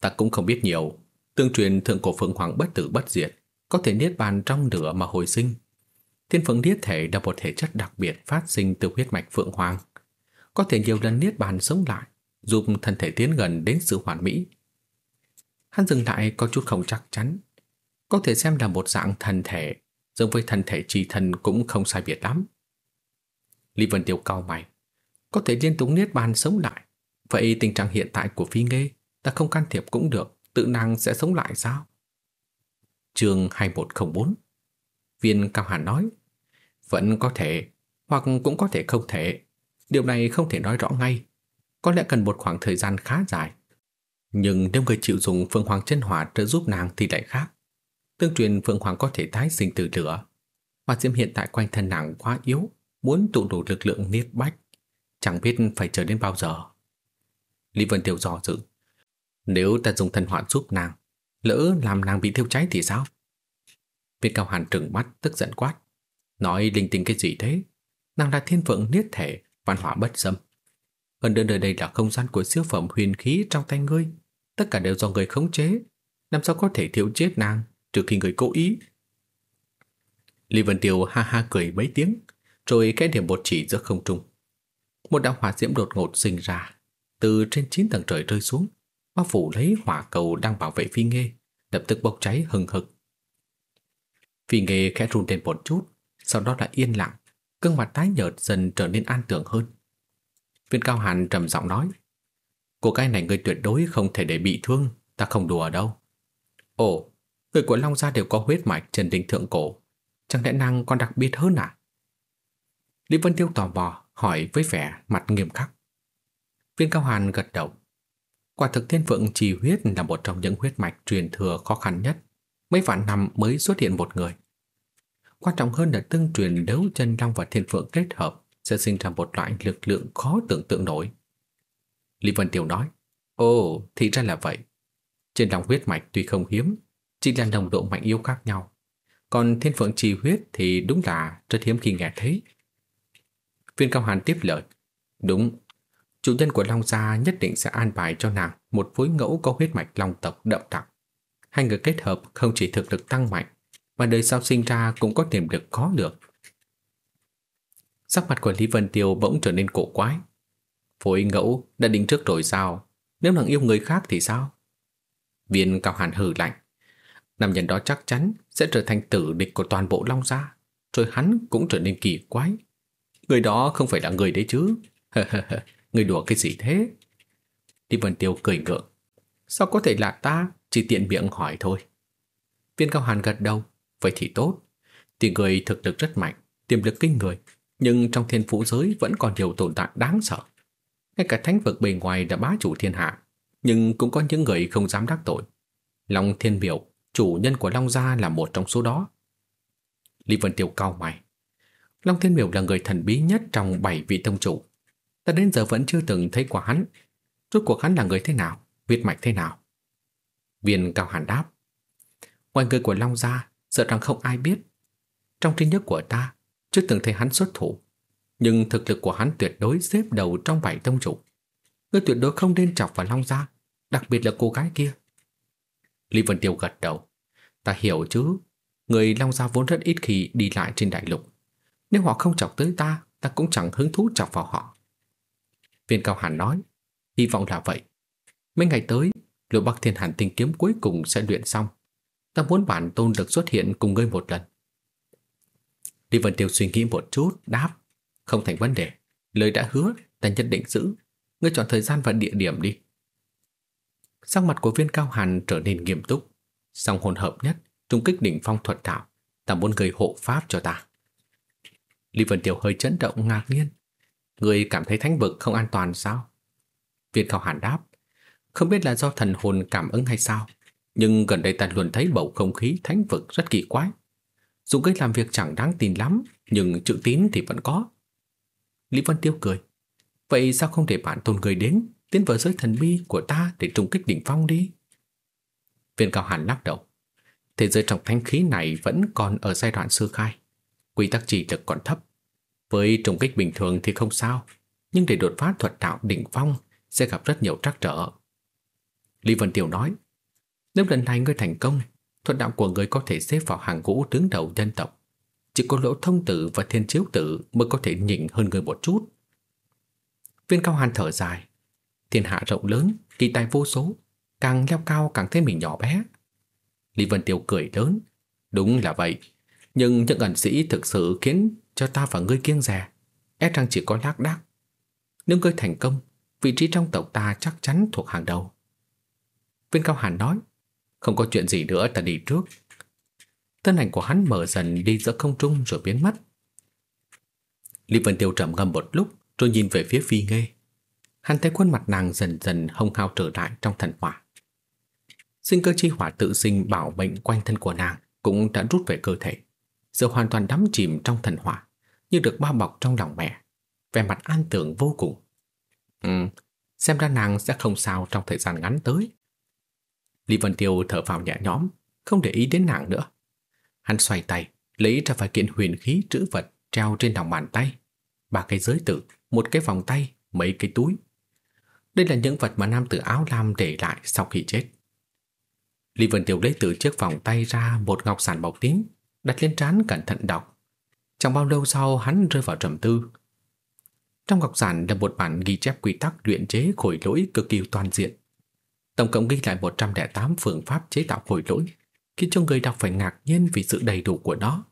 Ta cũng không biết nhiều. Tương truyền thượng cổ phượng hoàng bất tử bất diệt, có thể niết bàn trong nửa mà hồi sinh. Thiên phượng niết thể là một thể chất đặc biệt phát sinh từ huyết mạch phượng hoàng, có thể nhiều lần niết bàn sống lại, giúp thân thể tiến gần đến sự hoàn mỹ. Hắn dừng lại có chút không chắc chắn, có thể xem là một dạng thần thể, giống với thân thể trì thần cũng không sai biệt lắm. Lý Vân Tiêu cao mày, có thể liên tục niết bàn sống lại, vậy tình trạng hiện tại của Phi Nghê ta không can thiệp cũng được, tự năng sẽ sống lại sao? Chương 2104 Viên Cao Hàn nói Vẫn có thể, hoặc cũng có thể không thể. Điều này không thể nói rõ ngay. Có lẽ cần một khoảng thời gian khá dài. Nhưng nếu người chịu dùng Phương Hoàng chân hỏa trợ giúp nàng thì lại khác. Tương truyền Phương Hoàng có thể tái sinh từ lửa. Mà diễm hiện tại quanh thân nàng quá yếu, muốn tụ đủ lực lượng niết bách. Chẳng biết phải chờ đến bao giờ. Lý Vân Tiêu dò dự. Nếu ta dùng thần hỏa giúp nàng, lỡ làm nàng bị thiêu cháy thì sao? Viên cao hàn trừng mắt tức giận quát. Nói linh tinh cái gì thế? Nàng là thiên phượng niết thể, văn hỏa bất xâm. Hơn nữa nơi đây là không gian của siêu phẩm huyền khí trong tay ngươi. Tất cả đều do người khống chế. Làm sao có thể thiếu chết nàng trừ khi người cố ý? Lý Vân Tiêu ha ha cười mấy tiếng, rồi cái điểm bột chỉ giữa không trung. Một đạo hỏa diễm đột ngột sinh ra, từ trên chín tầng trời rơi xuống, bao phủ lấy hỏa cầu đang bảo vệ phi nghê, lập tức bốc cháy hừng hực. Phi nghê khẽ run lên một chút, sau đó lại yên lặng, gương mặt tái nhợt dần trở nên an tưởng hơn. Viên cao hàn trầm giọng nói, cô gái này người tuyệt đối không thể để bị thương, ta không đùa đâu. Ồ, người của Long Gia đều có huyết mạch trần đỉnh thượng cổ, chẳng lẽ năng còn đặc biệt hơn à? Lý Vân Tiêu tò mò hỏi với vẻ mặt nghiêm khắc. Viên Cao Hàn gật đầu. Quả thực thiên phượng trì huyết là một trong những huyết mạch truyền thừa khó khăn nhất. Mấy vạn năm mới xuất hiện một người. Quan trọng hơn là tương truyền đấu chân long và thiên phượng kết hợp sẽ sinh ra một loại lực lượng khó tưởng tượng nổi. Lý Vân Tiểu nói, Ồ, thì ra là vậy. Trên lòng huyết mạch tuy không hiếm, chỉ là nồng độ mạnh yếu khác nhau. Còn thiên phượng trì huyết thì đúng là rất hiếm khi nghe thấy. Viên Cao Hàn tiếp lời, đúng, chủ nhân của Long Gia nhất định sẽ an bài cho nàng một phối ngẫu có huyết mạch Long tộc đậm đặc. Hai người kết hợp không chỉ thực lực tăng mạnh, mà đời sau sinh ra cũng có tiềm lực khó được. Sắc mặt của Lý Vân Tiêu bỗng trở nên cổ quái. Phối ngẫu đã định trước rồi sao? Nếu nàng yêu người khác thì sao? Viên cao hàn hừ lạnh. Nam nhân đó chắc chắn sẽ trở thành tử địch của toàn bộ Long Gia, rồi hắn cũng trở nên kỳ quái. Người đó không phải là người đấy chứ. người đùa cái gì thế? Lý Vân Tiêu cười ngượng. Sao có thể là ta? Chỉ tiện miệng hỏi thôi. Viên Cao Hàn gật đầu. Vậy thì tốt. Thì người thực lực rất mạnh, tiềm lực kinh người. Nhưng trong thiên phủ giới vẫn còn nhiều tồn tại đáng sợ. Ngay cả thánh vực bề ngoài đã bá chủ thiên hạ. Nhưng cũng có những người không dám đắc tội. Long Thiên Biểu, chủ nhân của Long Gia là một trong số đó. Lý Vân Tiêu cao mày. Long Thiên Miểu là người thần bí nhất trong bảy vị tông chủ. Ta đến giờ vẫn chưa từng thấy qua hắn. Rốt cuộc hắn là người thế nào? Huyết mạch thế nào? Viên Cao Hàn đáp. Ngoài người của Long Gia, sợ rằng không ai biết. Trong trí nhớ của ta, chưa từng thấy hắn xuất thủ. Nhưng thực lực của hắn tuyệt đối xếp đầu trong bảy tông chủ. Ngươi tuyệt đối không nên chọc vào Long Gia, đặc biệt là cô gái kia. Lý Vân Tiêu gật đầu. Ta hiểu chứ, người Long Gia vốn rất ít khi đi lại trên đại lục. Nếu họ không chọc tới ta, ta cũng chẳng hứng thú chọc vào họ. Viên Cao Hàn nói, hy vọng là vậy. Mấy ngày tới, lục bắc thiên hàn tinh kiếm cuối cùng sẽ luyện xong. Ta muốn bản tôn được xuất hiện cùng ngươi một lần. Lý Vân Tiêu suy nghĩ một chút, đáp. Không thành vấn đề. Lời đã hứa, ta nhất định giữ. Ngươi chọn thời gian và địa điểm đi. Sắc mặt của viên cao hàn trở nên nghiêm túc. Song hồn hợp nhất, trung kích đỉnh phong thuật thảo. Ta muốn người hộ pháp cho ta. Lý Vân Tiêu hơi chấn động ngạc nhiên. Người cảm thấy thánh vực không an toàn sao? Viên cao hàn đáp. Không biết là do thần hồn cảm ứng hay sao. Nhưng gần đây ta luôn thấy bầu không khí thánh vực rất kỳ quái. Dù cách làm việc chẳng đáng tin lắm, nhưng chữ tín thì vẫn có. Lý Vân Tiêu cười. Vậy sao không để bản tôn người đến, tiến vào giới thần bi của ta để trùng kích đỉnh phong đi? Viên Cao Hàn lắc đầu. Thế giới trọng thanh khí này vẫn còn ở giai đoạn sơ khai. Quy tắc chỉ lực còn thấp. Với trùng kích bình thường thì không sao, nhưng để đột phá thuật đạo đỉnh phong sẽ gặp rất nhiều trắc trở. Lý Vân Tiêu nói, nếu lần này ngươi thành công, thuật đạo của ngươi có thể xếp vào hàng ngũ đứng đầu dân tộc. Chỉ có lỗ thông tử và thiên chiếu tử mới có thể nhỉnh hơn ngươi một chút. Viên cao hàn thở dài. Thiên hạ rộng lớn, kỳ tài vô số, càng leo cao càng thấy mình nhỏ bé. Lý Vân Tiêu cười lớn. Đúng là vậy, nhưng những ẩn sĩ thực sự khiến cho ta và ngươi kiêng rè, e rằng chỉ có lác đác. Nếu ngươi thành công, vị trí trong tộc ta chắc chắn thuộc hàng đầu. Viên Cao Hàn nói, không có chuyện gì nữa ta đi trước. Thân ảnh của hắn mở dần đi giữa không trung rồi biến mất. Lý Vân Tiêu trầm ngâm một lúc rồi nhìn về phía Phi Nghê. Hắn thấy khuôn mặt nàng dần dần hồng hao trở lại trong thần hỏa. Sinh cơ chi hỏa tự sinh bảo mệnh quanh thân của nàng cũng đã rút về cơ thể. Giờ hoàn toàn đắm chìm trong thần hỏa, như được bao bọc trong lòng mẹ. Vẻ mặt an tưởng vô cùng. Ừ, xem ra nàng sẽ không sao trong thời gian ngắn tới. Lý Vân Tiêu thở vào nhẹ nhõm, không để ý đến nàng nữa. Hắn xoay tay, lấy ra vài kiện huyền khí trữ vật treo trên lòng bàn tay. Ba cái giới tử, một cái vòng tay, mấy cái túi. Đây là những vật mà nam tử áo lam để lại sau khi chết. Lý Vân Tiêu lấy từ chiếc vòng tay ra một ngọc sản màu tím, đặt lên trán cẩn thận đọc. Chẳng bao lâu sau hắn rơi vào trầm tư. Trong ngọc giản là một bản ghi chép quy tắc luyện chế khối lỗi cực kỳ toàn diện. Tổng cộng ghi lại 108 phương pháp chế tạo khối lỗi, khiến cho người đọc phải ngạc nhiên vì sự đầy đủ của nó.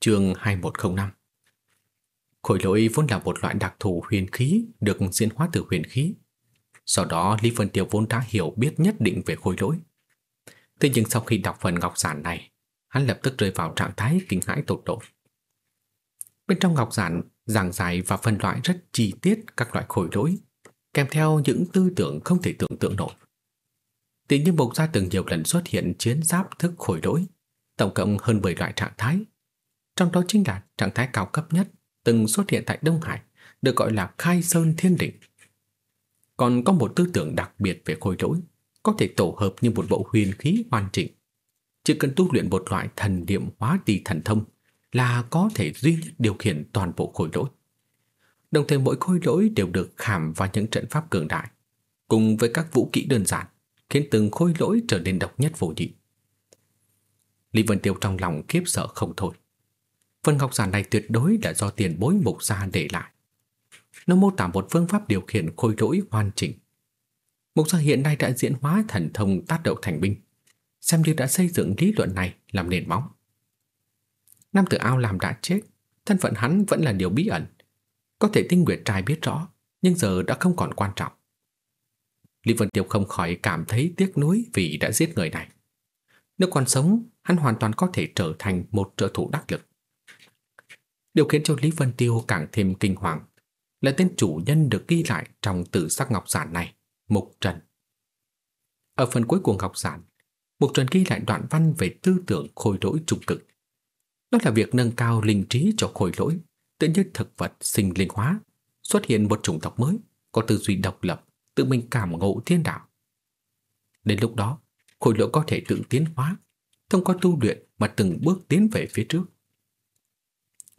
Chương 2105 Khối lỗi vốn là một loại đặc thù huyền khí được diễn hóa từ huyền khí. Sau đó Lý Vân Tiêu vốn đã hiểu biết nhất định về khối lỗi. Thế nhưng sau khi đọc phần ngọc giản này, hắn lập tức rơi vào trạng thái kinh hãi tột độ. Bên trong ngọc giản giảng giải và phân loại rất chi tiết các loại khối lỗi, kèm theo những tư tưởng không thể tưởng tượng nổi. Tự nhiên bộc ra từng nhiều lần xuất hiện chiến giáp thức khối lỗi, tổng cộng hơn 10 loại trạng thái. Trong đó chính là trạng thái cao cấp nhất từng xuất hiện tại Đông Hải, được gọi là Khai Sơn Thiên Đỉnh. Còn có một tư tưởng đặc biệt về khối lỗi, có thể tổ hợp như một bộ huyền khí hoàn chỉnh. Chỉ cần tu luyện một loại thần niệm hóa tỳ thần thông là có thể duy nhất điều khiển toàn bộ khối lỗi. Đồng thời mỗi khối lỗi đều được khảm vào những trận pháp cường đại, cùng với các vũ kỹ đơn giản, khiến từng khối lỗi trở nên độc nhất vô nhị. Lý Vân Tiêu trong lòng kiếp sợ không thôi. Phần ngọc giản này tuyệt đối là do tiền bối mục gia để lại. Nó mô tả một phương pháp điều khiển khối lỗi hoàn chỉnh. Mục gia hiện nay đã diễn hóa thần thông tác động thành binh, xem như đã xây dựng lý luận này làm nền móng. Nam tử ao làm đã chết, Thân phận hắn vẫn là điều bí ẩn. Có thể tinh nguyệt trai biết rõ, nhưng giờ đã không còn quan trọng. Lý Vân Tiêu không khỏi cảm thấy tiếc nuối vì đã giết người này. Nếu còn sống, hắn hoàn toàn có thể trở thành một trợ thủ đắc lực. Điều khiến cho Lý Vân Tiêu càng thêm kinh hoàng là tên chủ nhân được ghi lại trong tử sắc ngọc giản này, Mục Trần. Ở phần cuối của ngọc giản, Mục Trần ghi lại đoạn văn về tư tưởng khôi lỗi trung cực. Đó là việc nâng cao linh trí cho khôi lỗi, tự như thực vật sinh linh hóa, xuất hiện một chủng tộc mới, có tư duy độc lập, tự mình cảm ngộ thiên đạo. Đến lúc đó, khôi lỗi có thể tự tiến hóa, thông qua tu luyện mà từng bước tiến về phía trước.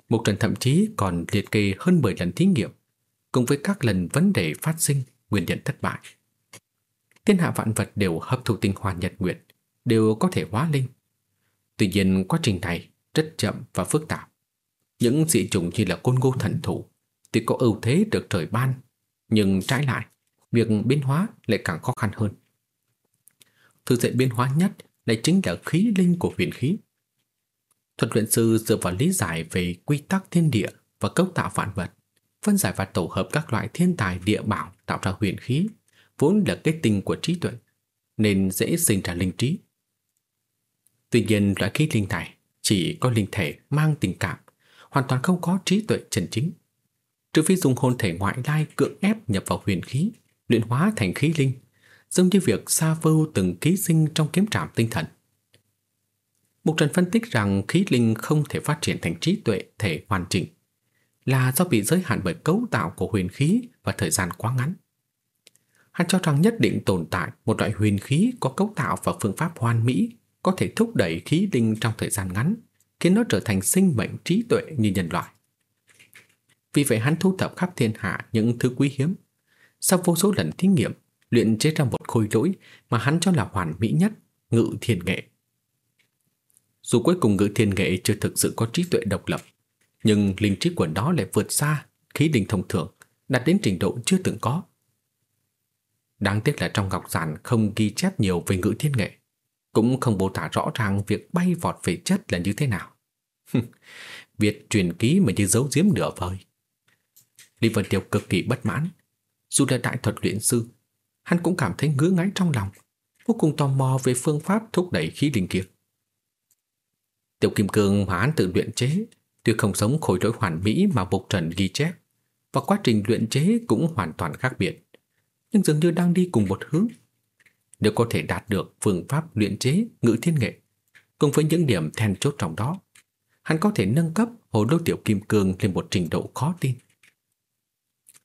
Mục Trần thậm chí còn liệt kê hơn 10 lần thí nghiệm, cùng với các lần vấn đề phát sinh, nguyên nhân thất bại. Thiên hạ vạn vật đều hấp thụ tinh hoa nhật nguyệt, đều có thể hóa linh. Tuy nhiên quá trình này rất chậm và phức tạp. Những dị trùng như là côn ngô thần thủ thì có ưu thế được trời ban, nhưng trái lại, việc biến hóa lại càng khó khăn hơn. Thứ dễ biến hóa nhất lại chính là khí linh của huyền khí. Thuật luyện sư dựa vào lý giải về quy tắc thiên địa và cấu tạo vạn vật, phân giải và tổ hợp các loại thiên tài địa bảo tạo ra huyền khí, vốn là kết tinh của trí tuệ, nên dễ sinh ra linh trí. Tuy nhiên loại khí linh này chỉ có linh thể mang tình cảm, hoàn toàn không có trí tuệ chân chính. Trừ phi dùng hồn thể ngoại lai cưỡng ép nhập vào huyền khí, luyện hóa thành khí linh, giống như việc xa Vưu từng ký sinh trong kiếm trạm tinh thần. Mục Trần phân tích rằng khí linh không thể phát triển thành trí tuệ thể hoàn chỉnh, là do bị giới hạn bởi cấu tạo của huyền khí và thời gian quá ngắn. Hắn cho rằng nhất định tồn tại một loại huyền khí có cấu tạo và phương pháp hoàn mỹ có thể thúc đẩy khí linh trong thời gian ngắn, khiến nó trở thành sinh mệnh trí tuệ như nhân loại. Vì vậy hắn thu thập khắp thiên hạ những thứ quý hiếm. Sau vô số lần thí nghiệm, luyện chế ra một khôi lỗi mà hắn cho là hoàn mỹ nhất, ngự thiên nghệ. Dù cuối cùng ngự thiên nghệ chưa thực sự có trí tuệ độc lập, nhưng linh trí của nó lại vượt xa khí linh thông thường, đạt đến trình độ chưa từng có. Đáng tiếc là trong ngọc giản không ghi chép nhiều về ngự thiên nghệ, cũng không bố tả rõ ràng việc bay vọt về chất là như thế nào. Việc truyền ký mà như giấu giếm nửa vời. Lý Vân Tiêu cực kỳ bất mãn. Dù là đại thuật luyện sư, hắn cũng cảm thấy ngứa ngáy trong lòng, vô cùng tò mò về phương pháp thúc đẩy khí linh kia. Tiểu kim cương mà hắn tự luyện chế, tuy không sống khối lỗi hoàn mỹ mà Bục Trần ghi chép, và quá trình luyện chế cũng hoàn toàn khác biệt, nhưng dường như đang đi cùng một hướng đều có thể đạt được phương pháp luyện chế ngự thiên nghệ, cùng với những điểm then chốt trong đó, hắn có thể nâng cấp hồ lô tiểu kim cương lên một trình độ khó tin.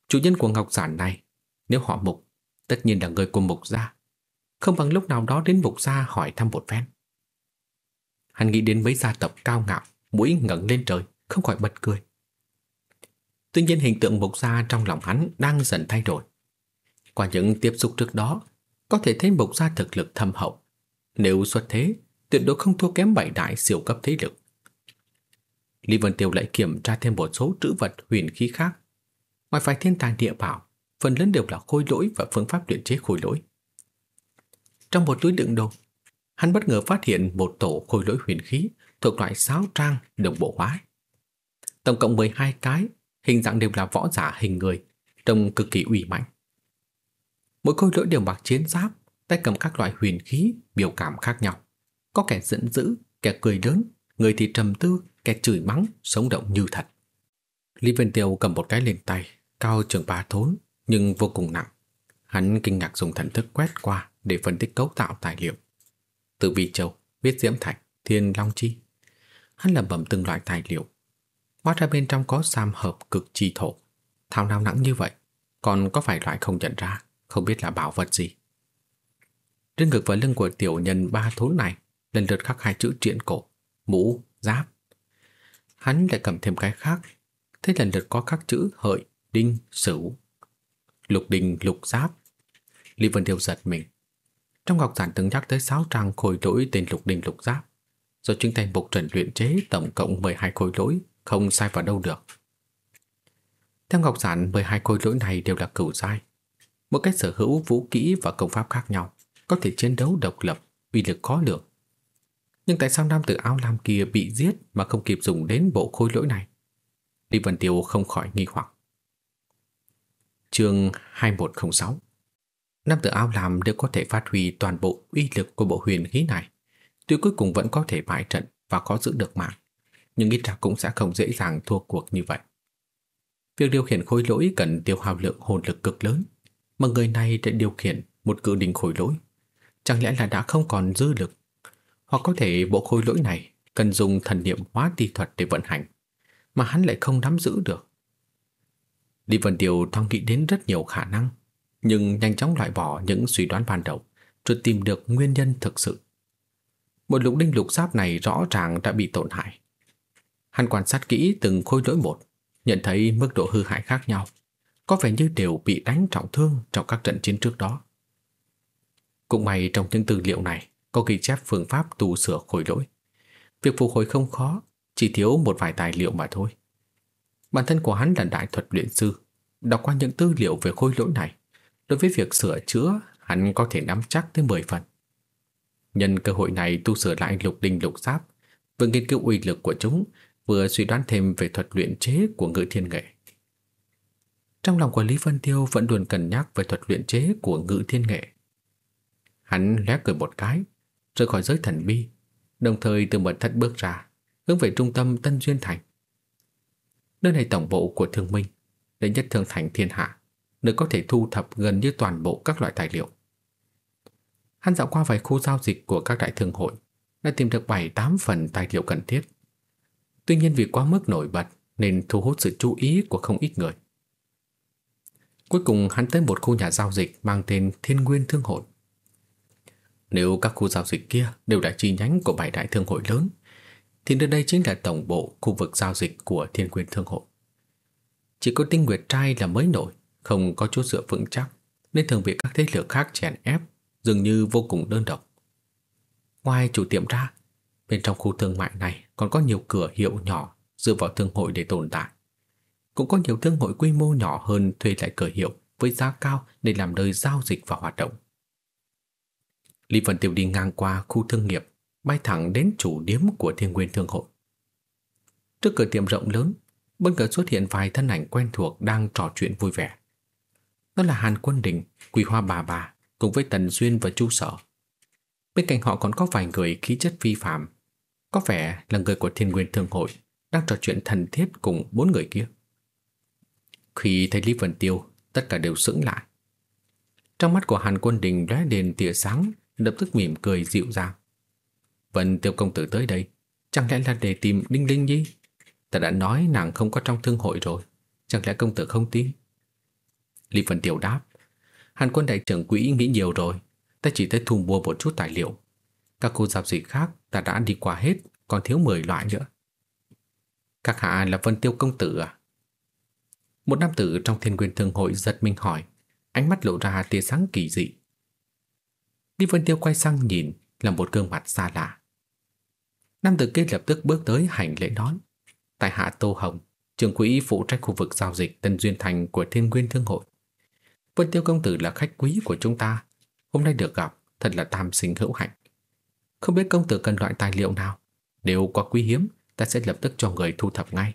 Chủ nhân của ngọc giản này, nếu họ mục, tất nhiên là người của mục gia. Không bằng lúc nào đó đến mục gia hỏi thăm một phen. Hắn nghĩ đến mấy gia tộc cao ngạo, mũi ngẩng lên trời, không khỏi bật cười. Tuy nhiên hình tượng mục gia trong lòng hắn đang dần thay đổi. Qua những tiếp xúc trước đó, có thể thấy Mộc gia thực lực thâm hậu. Nếu xuất thế, tuyệt đối không thua kém bảy đại siêu cấp thế lực. Lý Vân Tiêu lại kiểm tra thêm một số trữ vật huyền khí khác. Ngoài phải thiên tài địa bảo, phần lớn đều là khôi lỗi và phương pháp luyện chế khôi lỗi. Trong một túi đựng đồ, hắn bất ngờ phát hiện một tổ khôi lỗi huyền khí thuộc loại sáo trang đồng bộ hóa. Tổng cộng 12 cái, hình dạng đều là võ giả hình người, trông cực kỳ uy mạnh. Mỗi khôi lỗi đều mặc chiến giáp, tay cầm các loại huyền khí, biểu cảm khác nhau. Có kẻ giận dữ, kẻ cười lớn, người thì trầm tư, kẻ chửi mắng, sống động như thật. Lý Vân Tiêu cầm một cái lên tay, cao trường ba thốn, nhưng vô cùng nặng. Hắn kinh ngạc dùng thần thức quét qua để phân tích cấu tạo tài liệu. Từ vị châu, viết diễm thạch, thiên long chi. Hắn lẩm bẩm từng loại tài liệu. Hóa ra bên trong có sam hợp cực chi thổ. Thao nào nặng như vậy, còn có phải loại không nhận ra, không biết là bảo vật gì. Trên ngực và lưng của tiểu nhân ba thốn này lần lượt khắc hai chữ triện cổ, mũ, giáp. Hắn lại cầm thêm cái khác, thế lần lượt có các chữ hợi, đinh, sửu, lục đình, lục giáp. Lý Vân Tiêu giật mình. Trong ngọc giản từng nhắc tới sáu trang khối lỗi tên lục đình lục giáp. Do chính tay Mục Trần luyện chế tổng cộng 12 khối lỗi, không sai vào đâu được. Theo ngọc giản, 12 khối lỗi này đều là cửu giai. Một cách sở hữu vũ kỹ và công pháp khác nhau, có thể chiến đấu độc lập, uy lực khó được. Nhưng tại sao nam tử áo lam kia bị giết mà không kịp dùng đến bộ khối lỗi này? Lý Vân Tiêu không khỏi nghi hoặc. Chương 2106 Nam tử áo làm đều có thể phát huy toàn bộ uy lực của bộ huyền khí này. Tuy cuối cùng vẫn có thể bại trận và có giữ được mạng, nhưng ít ra cũng sẽ không dễ dàng thua cuộc như vậy. Việc điều khiển khối lỗi cần tiêu hao lượng hồn lực cực lớn, mà người này đã điều khiển một cự đình khối lỗi. Chẳng lẽ là đã không còn dư lực? Hoặc có thể bộ khối lỗi này cần dùng thần niệm hóa ti thuật để vận hành, mà hắn lại không nắm giữ được. Lý Vân điều thong nghĩ đến rất nhiều khả năng, nhưng nhanh chóng loại bỏ những suy đoán ban đầu, rồi tìm được nguyên nhân thực sự. Một lục đinh lục giáp này rõ ràng đã bị tổn hại. Hắn quan sát kỹ từng khối lỗi một, nhận thấy mức độ hư hại khác nhau, có vẻ như đều bị đánh trọng thương trong các trận chiến trước đó. Cũng may trong những tư liệu này có ghi chép phương pháp tu sửa khối lỗi. Việc phục hồi không khó, chỉ thiếu một vài tài liệu mà thôi. Bản thân của hắn là đại thuật luyện sư, đọc qua những tư liệu về khối lỗi này, đối với việc sửa chữa, hắn có thể nắm chắc tới 10 phần. Nhân cơ hội này tu sửa lại lục đinh lục giáp, vừa nghiên cứu uy lực của chúng, vừa suy đoán thêm về thuật luyện chế của ngự thiên nghệ. Trong lòng của Lý Vân Tiêu vẫn luôn cân nhắc về thuật luyện chế của ngự thiên nghệ. Hắn lé cười một cái, rời khỏi giới thần bi, đồng thời từ mật thất bước ra, hướng về trung tâm Tân Duyên Thành. Nơi này tổng bộ của thương minh, đệ nhất thương thành thiên hạ, nơi có thể thu thập gần như toàn bộ các loại tài liệu. Hắn dạo qua vài khu giao dịch của các đại thương hội, đã tìm được 7-8 phần tài liệu cần thiết. Tuy nhiên vì quá mức nổi bật nên thu hút sự chú ý của không ít người. Cuối cùng hắn tới một khu nhà giao dịch mang tên Thiên Nguyên Thương Hội. Nếu các khu giao dịch kia đều là chi nhánh của bảy đại thương hội lớn, thì nơi đây chính là tổng bộ khu vực giao dịch của Thiên Nguyên Thương Hội. Chỉ có Tinh Nguyệt Trai là mới nổi, không có chỗ dựa vững chắc, nên thường bị các thế lực khác chèn ép, dường như vô cùng đơn độc. Ngoài chủ tiệm ra, bên trong khu thương mại này còn có nhiều cửa hiệu nhỏ dựa vào thương hội để tồn tại. Cũng có nhiều thương hội quy mô nhỏ hơn thuê lại cửa hiệu với giá cao để làm nơi giao dịch và hoạt động. Lý Vân Tiểu đi ngang qua khu thương nghiệp, bay thẳng đến chủ điếm của Thiên Nguyên Thương Hội. Trước cửa tiệm rộng lớn, bất ngờ xuất hiện vài thân ảnh quen thuộc đang trò chuyện vui vẻ. Đó là Hàn Quân Đình, Quỳ Hoa Bà Bà cùng với Tần Duyên và Chu Sở. Bên cạnh họ còn có vài người khí chất vi phạm, có vẻ là người của Thiên Nguyên Thương Hội đang trò chuyện thân thiết cùng bốn người kia. Khi thấy Lý Vân Tiêu, tất cả đều sững lại. Trong mắt của Hàn Quân Đình lóe đèn tia sáng, lập tức mỉm cười dịu dàng. Vân Tiêu công tử tới đây, chẳng lẽ là để tìm Đinh Linh Nhi? Ta đã nói nàng không có trong thương hội rồi, chẳng lẽ công tử không tin? Lý Vân Tiêu đáp, Hàn Quân đại trưởng quỹ nghĩ nhiều rồi, ta chỉ tới thu mua một chút tài liệu. Các khu giao dịch khác ta đã đi qua hết, còn thiếu 10 loại nữa. Các hạ là Vân Tiêu công tử à? Một nam tử trong thiên quyền thương hội giật mình hỏi, ánh mắt lộ ra tia sáng kỳ dị. Lý Vân Tiêu quay sang nhìn là một gương mặt xa lạ. Nam tử kia lập tức bước tới hành lễ đón. Tại hạ Tô Hồng, trưởng quỹ phụ trách khu vực giao dịch Tân Duyên Thành của Thiên Nguyên Thương hội. Vân Tiêu công tử là khách quý của chúng ta, hôm nay được gặp thật là tam sinh hữu hạnh. Không biết công tử cần loại tài liệu nào, nếu có quý hiếm, ta sẽ lập tức cho người thu thập ngay.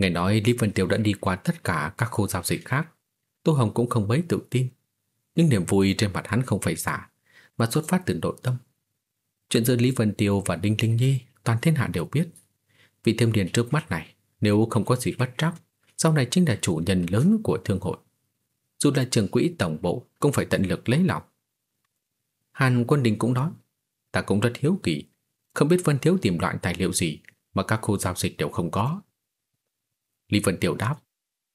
Nghe nói Lý Vân Tiêu đã đi qua tất cả các khu giao dịch khác, Tô Hồng cũng không mấy tự tin. Nhưng niềm vui trên mặt hắn không phải giả, mà xuất phát từ nội tâm. Chuyện giữa Lý Vân Tiêu và Đinh Linh Nhi toàn thiên hạ đều biết. Vị thêm điền trước mắt này, nếu không có gì bất trắc, sau này chính là chủ nhân lớn của thương hội. Dù là trường quỹ tổng bộ cũng phải tận lực lấy lòng. Hàn Quân Đình cũng nói, ta cũng rất hiếu kỳ, không biết Vân Thiếu tìm loại tài liệu gì mà các khu giao dịch đều không có. Lý Vân Tiểu đáp,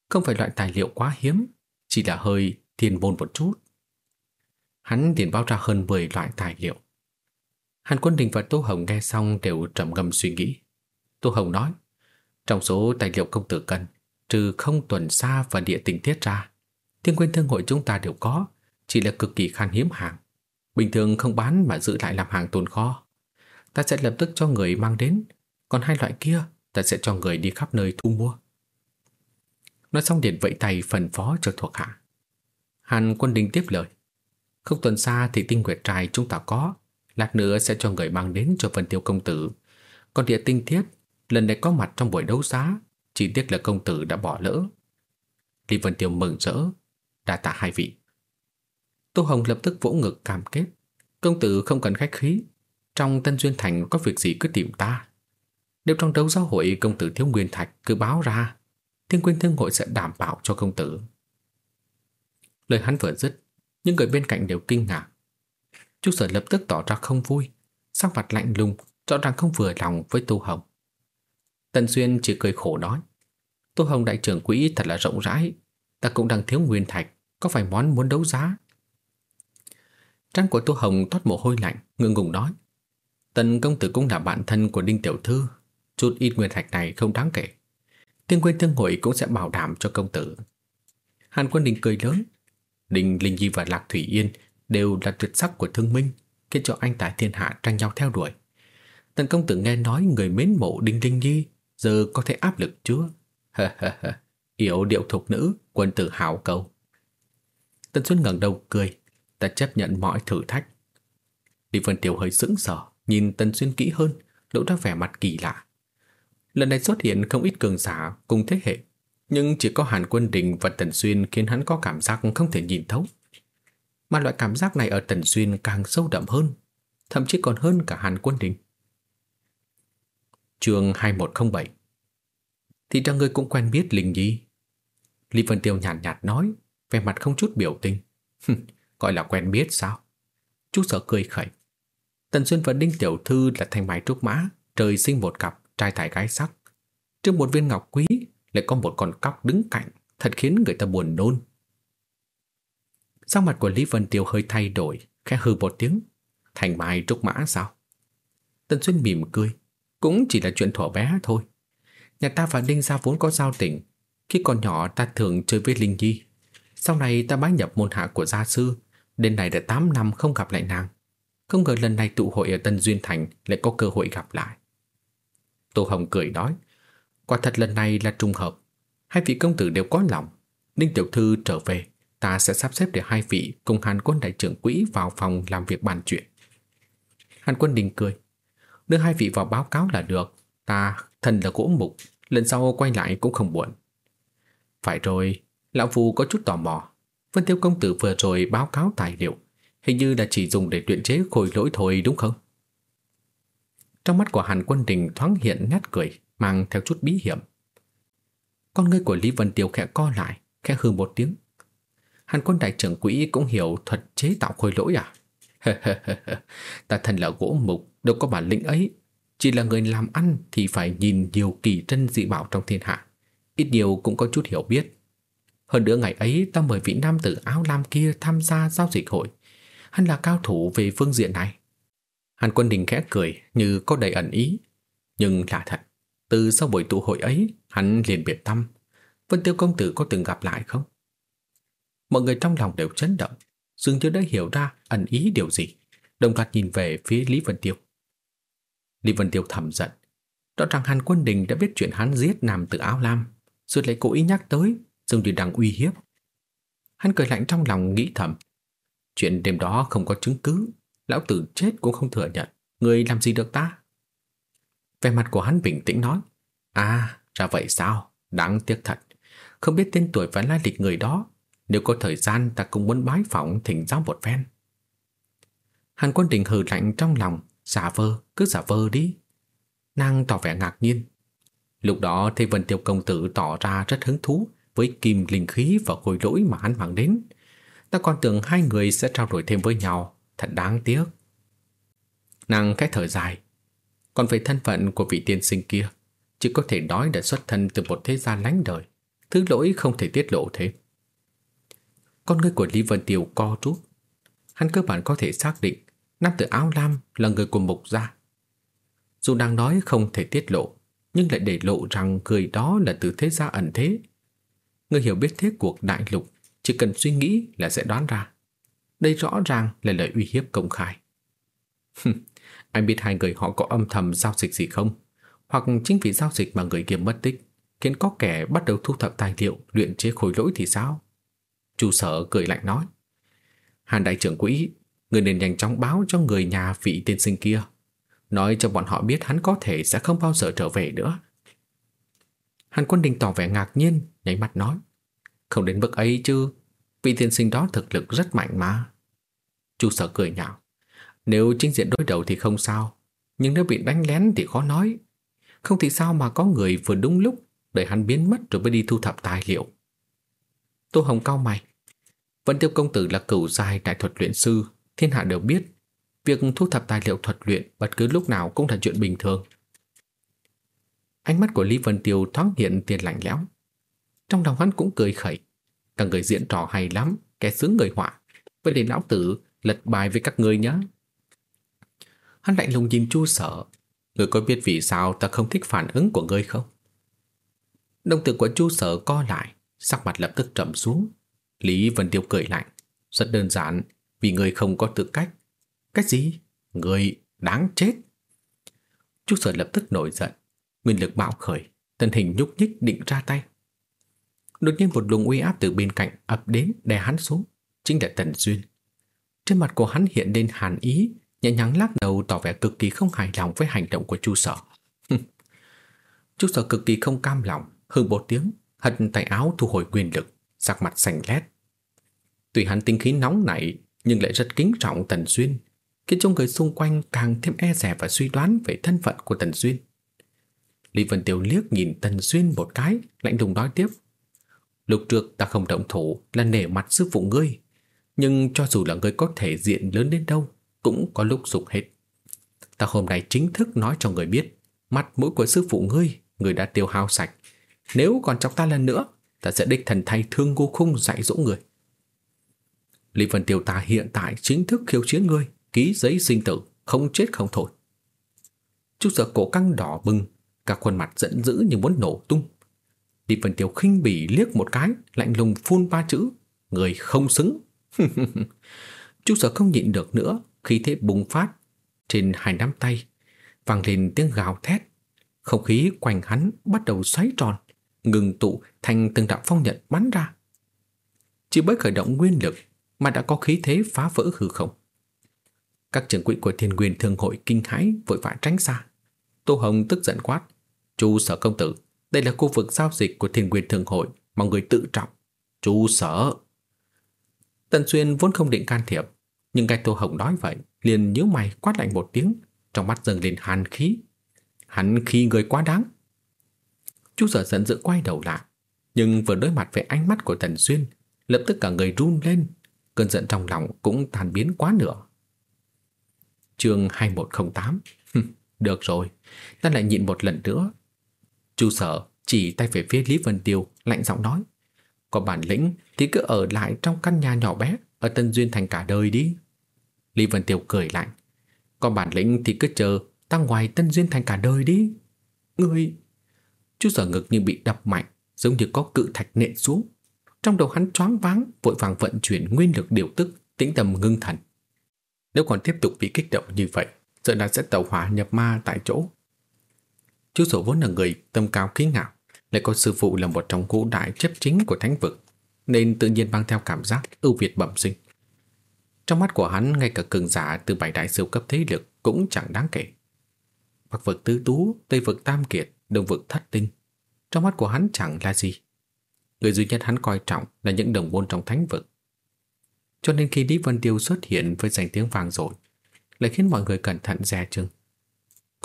không phải loại tài liệu quá hiếm, chỉ là hơi thiên môn một chút. Hắn liền báo ra hơn 10 loại tài liệu. Hàn Quân Đình và Tô Hồng nghe xong đều trầm ngâm suy nghĩ. Tô Hồng nói, trong số tài liệu công tử cần, trừ không tuần xa và địa tình tiết ra, thiên quyên thương hội chúng ta đều có, chỉ là cực kỳ khan hiếm hàng. Bình thường không bán mà giữ lại làm hàng tồn kho. Ta sẽ lập tức cho người mang đến, còn hai loại kia ta sẽ cho người đi khắp nơi thu mua. Nói xong liền vẫy tay phần phó cho thuộc hạ. Hàn Quân Đình tiếp lời. Không tuần xa thì tinh nguyệt trai chúng ta có, lát nữa sẽ cho người mang đến cho Vân Tiêu công tử. Còn địa tinh thiết, lần này có mặt trong buổi đấu giá, Chỉ tiếc là công tử đã bỏ lỡ Lý Vân Tiêu mừng rỡ Đa tạ hai vị Tô Hồng lập tức vỗ ngực cam kết Công tử không cần khách khí Trong Tân Duyên Thành có việc gì cứ tìm ta Nếu trong đấu giáo hội công tử thiếu nguyên thạch cứ báo ra Thiên quyên thương hội sẽ đảm bảo cho công tử. Lời hắn vừa dứt, những người bên cạnh đều kinh ngạc. Chu sở lập tức tỏ ra không vui, Sắc mặt lạnh lùng, Rõ ràng không vừa lòng với Tô Hồng. Tần Xuyên chỉ cười khổ nói, Tô Hồng đại trưởng quỹ thật là rộng rãi, Ta cũng đang thiếu nguyên thạch, Có phải món muốn đấu giá? Trăng của Tô Hồng toát mồ hôi lạnh, Ngượng ngùng nói, Tần công tử cũng là bạn thân của Đinh Tiểu Thư, Chút ít nguyên thạch này không đáng kể. Tiên quên thương hội cũng sẽ bảo đảm cho công tử. Hàn quân đình cười lớn. Đình, Linh di và Lạc Thủy Yên Đều là tuyệt sắc của thương minh, Khiến cho anh tại thiên hạ tranh nhau theo đuổi. Tần công tử nghe nói người mến mộ Đinh Linh Nhi, Giờ có thể áp lực chưa? Ha ha ha Yểu điệu thục nữ, Quân tử hảo cầu. Tần Xuân ngẩng đầu cười, Ta chấp nhận mọi thử thách. Lý Vân Tiểu hơi sững sờ, Nhìn Tần Xuyên kỹ hơn, Lộ ra vẻ mặt kỳ lạ. Lần này xuất hiện không ít cường giả cùng thế hệ. Nhưng chỉ có Hàn Quân Đình và Tần Xuyên Khiến hắn có cảm giác không thể nhìn thấu. Mà loại cảm giác này ở Tần Xuyên càng sâu đậm hơn Thậm chí còn hơn cả Hàn Quân Đình. Trường 2107 Thì ra ngươi cũng quen biết Linh Nhi. Lý Vân Tiêu nhàn nhạt, nhạt nói Vẻ mặt không chút biểu tình. Gọi là quen biết sao? Chú sở cười khẩy. Tần Xuyên và Đinh Tiểu Thư là thanh mái trúc mã Trời sinh một cặp trai tài gái sắc. Trước một viên ngọc quý, Lại có một con cóc đứng cạnh, Thật khiến người ta buồn nôn. Sắc mặt của Lý Vân Tiêu hơi thay đổi, Khẽ hư một tiếng. Thành mai trúc mã sao? Tân Xuyên mỉm cười, Cũng chỉ là chuyện thỏ bé thôi. Nhà ta và Đinh Gia vốn có giao tình. Khi còn nhỏ, ta thường chơi với Linh Nhi. Sau này, ta bái nhập môn hạ của gia sư, Đến nay đã 8 năm không gặp lại nàng. Không ngờ lần này tụ hội ở Tân Duyên Thành Lại có cơ hội gặp lại. Tô Hồng cười nói, Quả thật lần này là trùng hợp. Hai vị công tử đều có lòng. Ninh Tiểu Thư trở về, Ta sẽ sắp xếp để hai vị cùng Hàn quân đại trưởng quỹ vào phòng làm việc bàn chuyện. Hàn quân đình cười, Đưa hai vị vào báo cáo là được. Ta thần là gỗ mục, Lần sau quay lại cũng không buồn. Phải rồi, Lão Phu có chút tò mò. Vân Tiêu Công Tử vừa rồi báo cáo tài liệu, Hình như là chỉ dùng để luyện chế khôi lỗi thôi, đúng không? Trong mắt của Hàn Quân Đình thoáng hiện nét cười Mang theo chút bí hiểm Con ngươi của Lý Vân Tiêu khẽ co lại Khẽ hư một tiếng Hàn quân đại trưởng quỹ cũng hiểu thuật chế tạo khôi lỗi à? Ta thân là gỗ mục, đâu có bản lĩnh ấy. Chỉ là người làm ăn thì phải nhìn nhiều kỳ trân dị bảo trong thiên hạ. Ít nhiều cũng có chút hiểu biết. Hơn nữa ngày ấy ta mời vị nam tử áo lam kia tham gia giao dịch hội. Hắn là cao thủ về phương diện này. Hàn quân đình khẽ cười như có đầy ẩn ý. Nhưng lạ thật, từ sau buổi tụ hội ấy, hắn liền biệt tâm. Vân Tiêu Công Tử có từng gặp lại không? Mọi người trong lòng đều chấn động, dường như đã hiểu ra ẩn ý điều gì, đồng loạt nhìn về phía Lý Vân Tiêu. Lý Vân Tiêu thầm giận, rõ ràng Hàn Quân Đình đã biết chuyện hắn giết nam tử áo lam, rồi lại cố ý nhắc tới, dường như đang uy hiếp. Hắn cười lạnh trong lòng nghĩ thầm, chuyện đêm đó không có chứng cứ, lão tử chết cũng không thừa nhận, người làm gì được ta? Về mặt của hắn bình tĩnh nói, à, ra vậy sao, đáng tiếc thật, không biết tên tuổi và lai lịch người đó nếu có thời gian ta cũng muốn bái phỏng thỉnh giáo một phen. Hàn quân đình hừ lạnh trong lòng, giả vờ, cứ giả vờ đi. Nàng tỏ vẻ ngạc nhiên. Lúc đó thấy Vân Tiêu Công Tử tỏ ra rất hứng thú với kim linh khí và khối lỗi mà hắn mang đến. Ta còn tưởng hai người sẽ trao đổi thêm với nhau, thật đáng tiếc. Nàng khẽ thở dài. Còn về thân phận của vị tiên sinh kia, chỉ có thể nói đã xuất thân từ một thế gia lánh đời. Thứ lỗi không thể tiết lộ thế. Con người của Lý Vân Tiêu co rút. Hắn cơ bản có thể xác định Nam tử áo lam là người của mục gia. Dù đang nói không thể tiết lộ, nhưng lại để lộ rằng người đó là từ thế gia ẩn thế. Người hiểu biết thế cuộc đại lục chỉ cần suy nghĩ là sẽ đoán ra. Đây rõ ràng là lời uy hiếp công khai. Anh biết hai người họ có âm thầm giao dịch gì không? Hoặc chính vì giao dịch mà người kia mất tích khiến có kẻ bắt đầu thu thập tài liệu luyện chế khối lỗi thì sao? Chu sở cười lạnh nói. Hàn đại trưởng quỹ, người nên nhanh chóng báo cho người nhà vị tiên sinh kia. Nói cho bọn họ biết hắn có thể sẽ không bao giờ trở về nữa. Hàn Quân Đình tỏ vẻ ngạc nhiên, nháy mắt nói. Không đến mức ấy chứ, vị tiên sinh đó thực lực rất mạnh mà. Chu sở cười nhạo. Nếu chính diện đối đầu thì không sao, nhưng nếu bị đánh lén thì khó nói. Không thì sao mà có người vừa đúng lúc đợi hắn biến mất rồi mới đi thu thập tài liệu. Tô Hồng cao mày. Vân Tiêu Công Tử là cửu giai đại thuật luyện sư, thiên hạ đều biết. Việc thu thập tài liệu thuật luyện bất cứ lúc nào cũng là chuyện bình thường. Ánh mắt của Lý Vân Tiêu thoáng hiện tiền lạnh lẽo. Trong lòng hắn cũng cười khẩy. Các người diễn trò hay lắm, kẻ sướng người họa. Vậy để lão tử lật bài với các người nhé. Hắn lạnh lùng nhìn chu sở. Người có biết vì sao ta không thích phản ứng của ngươi không? Đồng tử của chu sở co lại, sắc mặt lập tức trầm xuống. Lý Vân Tiêu cười lạnh. Rất đơn giản, vì người không có tư cách. Cách gì? Người đáng chết. Chu sở lập tức nổi giận. Nguyên lực bạo khởi, thân hình nhúc nhích định ra tay. Đột nhiên một luồng uy áp từ bên cạnh ập đến đè hắn xuống, chính là Tần Duyên. Trên mặt của hắn hiện lên hàn ý, nhẹ nhàng lắc đầu tỏ vẻ cực kỳ không hài lòng với hành động của Chu Sở. Chu Sở cực kỳ không cam lòng, hừ một tiếng, hất tay áo thu hồi quyền lực, sắc mặt xanh lét. Tuy hắn tinh khí nóng nảy, nhưng lại rất kính trọng Tần Duyên, khiến cho người xung quanh càng thêm e dè và suy đoán về thân phận của Tần Duyên. Lý Vân Tiêu liếc nhìn Tần Duyên một cái, lạnh lùng nói tiếp. Lúc trước ta không động thủ là nể mặt sư phụ ngươi, nhưng cho dù là ngươi có thể diện lớn đến đâu, cũng có lúc dục hết. Ta hôm nay chính thức nói cho người biết, mặt mũi của sư phụ ngươi, người đã tiêu hao sạch. Nếu còn chọc ta lần nữa, ta sẽ đích thần thay thương ngô khung dạy dỗ người. Lý Vân Tiêu ta hiện tại chính thức khiêu chiến ngươi, ký giấy sinh tử, không chết không thôi. Chút giờ cổ căng đỏ bừng, cả khuôn mặt giận dữ như muốn nổ tung. Lý Vân Tiêu khinh bỉ liếc một cái, lạnh lùng phun ba chữ, người không xứng. Chu sở không nhịn được nữa, khí thế bùng phát trên hai nắm tay, vang lên tiếng gào thét. Không khí quanh hắn bắt đầu xoáy tròn, ngừng tụ thành từng đạo phong nhận bắn ra. Chỉ mới khởi động nguyên lực mà đã có khí thế phá vỡ hư không. Các trưởng quỹ của thiên nguyên thương hội kinh hãi vội vã tránh xa. Tô Hồng tức giận quát. Chu sở công tử, đây là khu vực giao dịch của thiên nguyên thường hội, mong người tự trọng. Chú sở. Tần Xuyên vốn không định can thiệp, nhưng cái Tô Hồng nói vậy, liền nhíu mày quát lạnh một tiếng, trong mắt dâng lên hàn khí. Hắn khi người quá đáng. Chu sở giận dữ quay đầu lại, nhưng vừa đối mặt với ánh mắt của Tần Xuyên, lập tức cả người run lên, cơn giận trong lòng cũng tan biến quá nửa. Chương 2108 Được rồi, ta lại nhịn một lần nữa. Chu sở chỉ tay về phía Lý Vân Tiêu, lạnh giọng nói. Có bản lĩnh thì cứ ở lại trong căn nhà nhỏ bé ở Tân Duyên thành cả đời đi. Lý Vân Tiêu cười lạnh. Có bản lĩnh thì cứ chờ ta ngoài Tân Duyên thành cả đời đi. Ngươi... Chú sở ngực như bị đập mạnh, giống như có cự thạch nện xuống. Trong đầu hắn choáng váng, vội vàng vận chuyển nguyên lực điều tức, tĩnh tâm ngưng thần. Nếu còn tiếp tục bị kích động như vậy, sợ là sẽ tẩu hỏa nhập ma tại chỗ. Chú sở vốn là người tâm cao khí ngạo, lại có sư phụ là một trong ngũ đại chấp chính của thánh vực, nên tự nhiên mang theo cảm giác ưu việt bẩm sinh. Trong mắt của hắn, ngay cả cường giả từ bảy đại siêu cấp thế lực cũng chẳng đáng kể. Bắc vực tứ tú, Tây vực tam kiệt, Đông vực thất tinh. Trong mắt của hắn chẳng là gì. Người duy nhất hắn coi trọng là những đồng môn trong thánh vực. Cho nên khi Lý Vân Tiêu xuất hiện với danh tiếng vang dội, lại khiến mọi người cẩn thận dè chừng.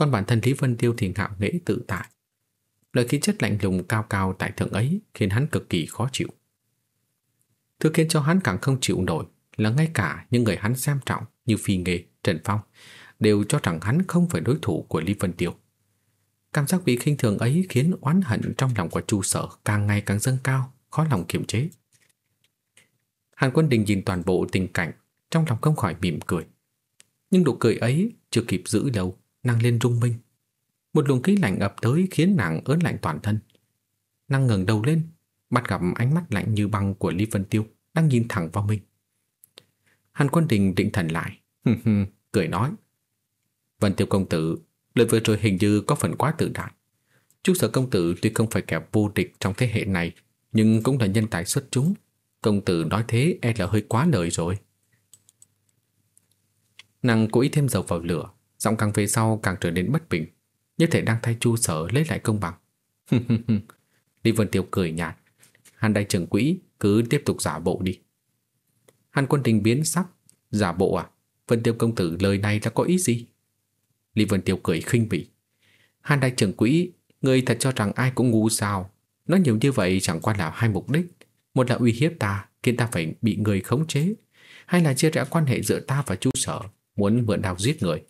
Còn bản thân Lý Vân Tiêu thì ngạo nghễ tự tại. Lời khí chất lạnh lùng cao cao tại thượng ấy khiến hắn cực kỳ khó chịu. Thứ khiến cho hắn càng không chịu nổi là ngay cả những người hắn xem trọng như Phi Nghề, Trần Phong đều cho rằng hắn không phải đối thủ của Lý Vân Tiêu. Cảm giác bị khinh thường ấy khiến oán hận trong lòng của Chu Sở càng ngày càng dâng cao, khó lòng kiềm chế. Hàn Quân Đình nhìn toàn bộ tình cảnh, trong lòng không khỏi mỉm cười. Nhưng nụ cười ấy chưa kịp giữ lâu, nàng lên rung minh. Một luồng khí lạnh ập tới khiến nàng ớn lạnh toàn thân. Nàng ngẩng đầu lên, bắt gặp ánh mắt lạnh như băng của Lý Vân Tiêu đang nhìn thẳng vào mình. Hàn Quân Đình định thần lại, cười nói. Vân Tiêu công tử, lời vừa rồi hình như có phần quá tự đại. Chú sở công tử tuy không phải kẻ vô địch trong thế hệ này, nhưng cũng là nhân tài xuất chúng. Công tử nói thế e là hơi quá lời rồi. Nàng cố ý thêm dầu vào lửa, giọng càng về sau càng trở nên bất bình, như thể đang thay chu sở lấy lại công bằng. Lý Vân Tiêu cười nhạt. Hàn đại trưởng quỹ cứ tiếp tục giả bộ đi. Hàn quân đình biến sắc. Giả bộ à? Vân Tiêu công tử lời này là có ý gì? Lý Vân Tiêu cười khinh bỉ. Hàn đại trưởng quỹ, người thật cho rằng ai cũng ngu sao? Nói nhiều như vậy chẳng qua là hai mục đích. Một là uy hiếp ta, khiến ta phải bị người khống chế. Hay là chia rẽ quan hệ giữa ta và chu sở, muốn mượn đào giết người.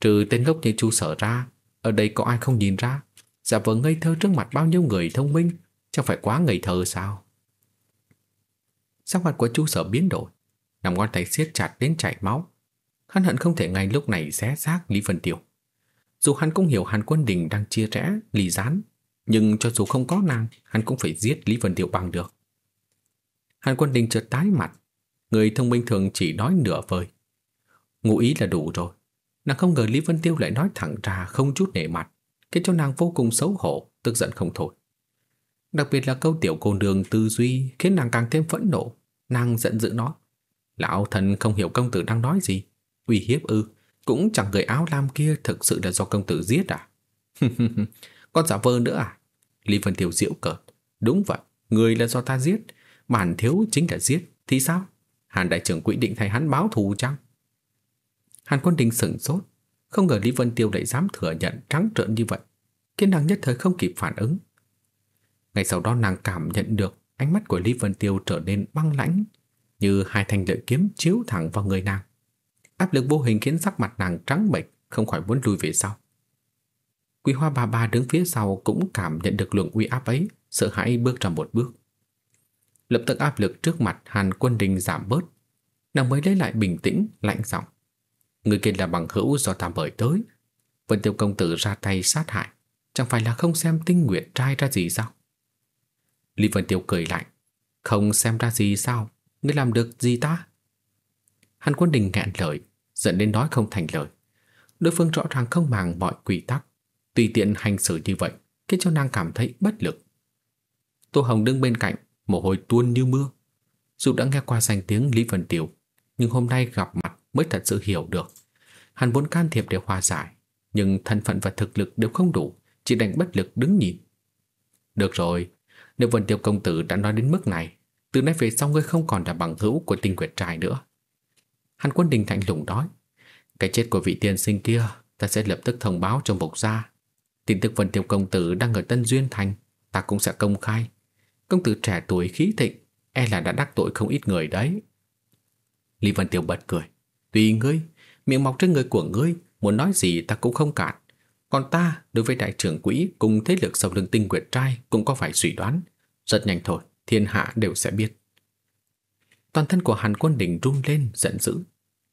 Trừ tên ngốc như chú sở ra, ở đây có ai không nhìn ra? Giả vờ ngây thơ trước mặt bao nhiêu người thông minh, chẳng phải quá ngây thơ sao? Sắc mặt của chú sở biến đổi, nằm ngón tay siết chặt đến chảy máu. Hắn hận không thể ngay lúc này xé xác Lý Vân tiểu Dù hắn cũng hiểu Hàn Quân Đình đang chia rẽ, lì gián, nhưng cho dù không có nàng, hắn cũng phải giết Lý Vân tiểu bằng được. Hàn Quân Đình chợt tái mặt, người thông minh thường chỉ nói nửa vời. Ngụ ý là đủ rồi. Nàng không ngờ Lý Vân Tiêu lại nói thẳng ra không chút nể mặt, khiến cho nàng vô cùng xấu hổ, tức giận không thôi. Đặc biệt là câu tiểu cô đường tư duy khiến nàng càng thêm phẫn nộ. Nàng giận dữ nói: Lão thần không hiểu công tử đang nói gì. Uy hiếp ư, cũng chẳng người áo lam kia thực sự là do công tử giết à? Con giả vơ nữa à? Lý Vân Tiêu diễu cợt. Đúng vậy, người là do ta giết. Bản thiếu chính là giết. Thì sao? Hàn đại trưởng quỹ định thay hắn báo thù chăng? Hàn quân đình sửng sốt. Không ngờ Lý Vân Tiêu lại dám thừa nhận trắng trợn như vậy. Khiến nàng nhất thời không kịp phản ứng. Ngay sau đó nàng cảm nhận được ánh mắt của Lý Vân Tiêu trở nên băng lãnh, như hai thanh lợi kiếm chiếu thẳng vào người nàng. Áp lực vô hình khiến sắc mặt nàng trắng bệch, không khỏi muốn lùi về sau. Quý hoa bà bà đứng phía sau cũng cảm nhận được lượng uy áp ấy, sợ hãi bước ra một bước. Lập tức áp lực trước mặt Hàn Quân Đình giảm bớt, nàng mới lấy lại bình tĩnh, lạnh giọng. Người kia là bằng hữu do ta mời tới. Vân Tiêu công tử ra tay sát hại, chẳng phải là không xem tinh nguyện trai ra gì sao? Lý Vân Tiêu cười lạnh, không xem ra gì sao? Ngươi làm được gì ta? Hàn Quân Đình nghẹn lời, giận đến nói không thành lời. Đối phương rõ ràng không màng mọi quy tắc, tùy tiện hành xử như vậy, khiến cho nàng cảm thấy bất lực. Tô Hồng đứng bên cạnh, mồ hôi tuôn như mưa. Dù đã nghe qua danh tiếng Lý Vân Tiêu, nhưng hôm nay gặp mới thật sự hiểu được. Hắn muốn can thiệp để hòa giải, nhưng thân phận và thực lực đều không đủ, chỉ đành bất lực đứng nhìn. Được rồi, nếu Vân Tiêu công tử đã nói đến mức này, từ nay về sau ngươi không còn là bằng hữu của tinh quyệt trai nữa. Hàn quân đình thạnh lùng nói, cái chết của vị tiên sinh kia, ta sẽ lập tức thông báo cho mục gia. Tin tức Vân Tiêu công tử đang ở Tân Duyên Thành, ta cũng sẽ công khai. Công tử trẻ tuổi khí thịnh, e là đã đắc tội không ít người đấy. Lý Vân Tiêu bật cười. Tùy ngươi, miệng mọc trên người của ngươi, muốn nói gì ta cũng không cản. Còn ta, đối với đại trưởng quỹ cùng thế lực sau lưng tinh quyệt trai cũng có phải suy đoán. Rất nhanh thôi, thiên hạ đều sẽ biết. Toàn thân của Hàn Quân Đình run lên, giận dữ.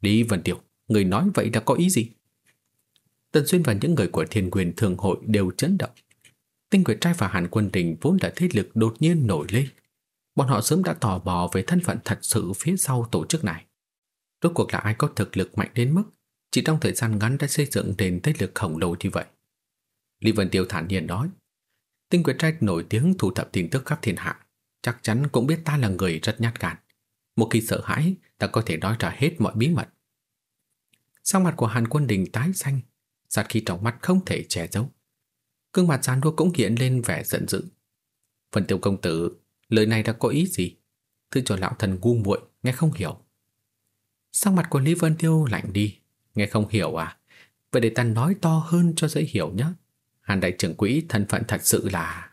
Lý Vân tiểu người nói vậy đã có ý gì? Tần Xuyên và những người của thiên quyền thường hội đều chấn động. Tinh quyệt trai và Hàn Quân Đình vốn là thế lực đột nhiên nổi lên. Bọn họ sớm đã tò mò về thân phận thật sự phía sau tổ chức này. Rốt cuộc là ai có thực lực mạnh đến mức chỉ trong thời gian ngắn đã xây dựng nền thế lực khổng lồ như vậy. Lý Vân Tiêu thản nhiên nói, tinh quyệt trạch nổi tiếng thu thập tin tức khắp thiên hạ, chắc chắn cũng biết ta là người rất nhát gan. Một khi sợ hãi, ta có thể nói ra hết mọi bí mật. Sau mặt của Hàn Quân Đình tái xanh, sát khi trong mắt không thể che giấu. Cương mặt gián đua cũng hiện lên vẻ giận dữ. Phần tiêu công tử, lời này đã có ý gì? Thứ cho lão thần ngu muội nghe không hiểu. Sắc mặt của Lý Vân Tiêu lạnh đi, nghe không hiểu à? Vậy để ta nói to hơn cho dễ hiểu nhé. Hàn đại trưởng quỹ thân phận thật sự là...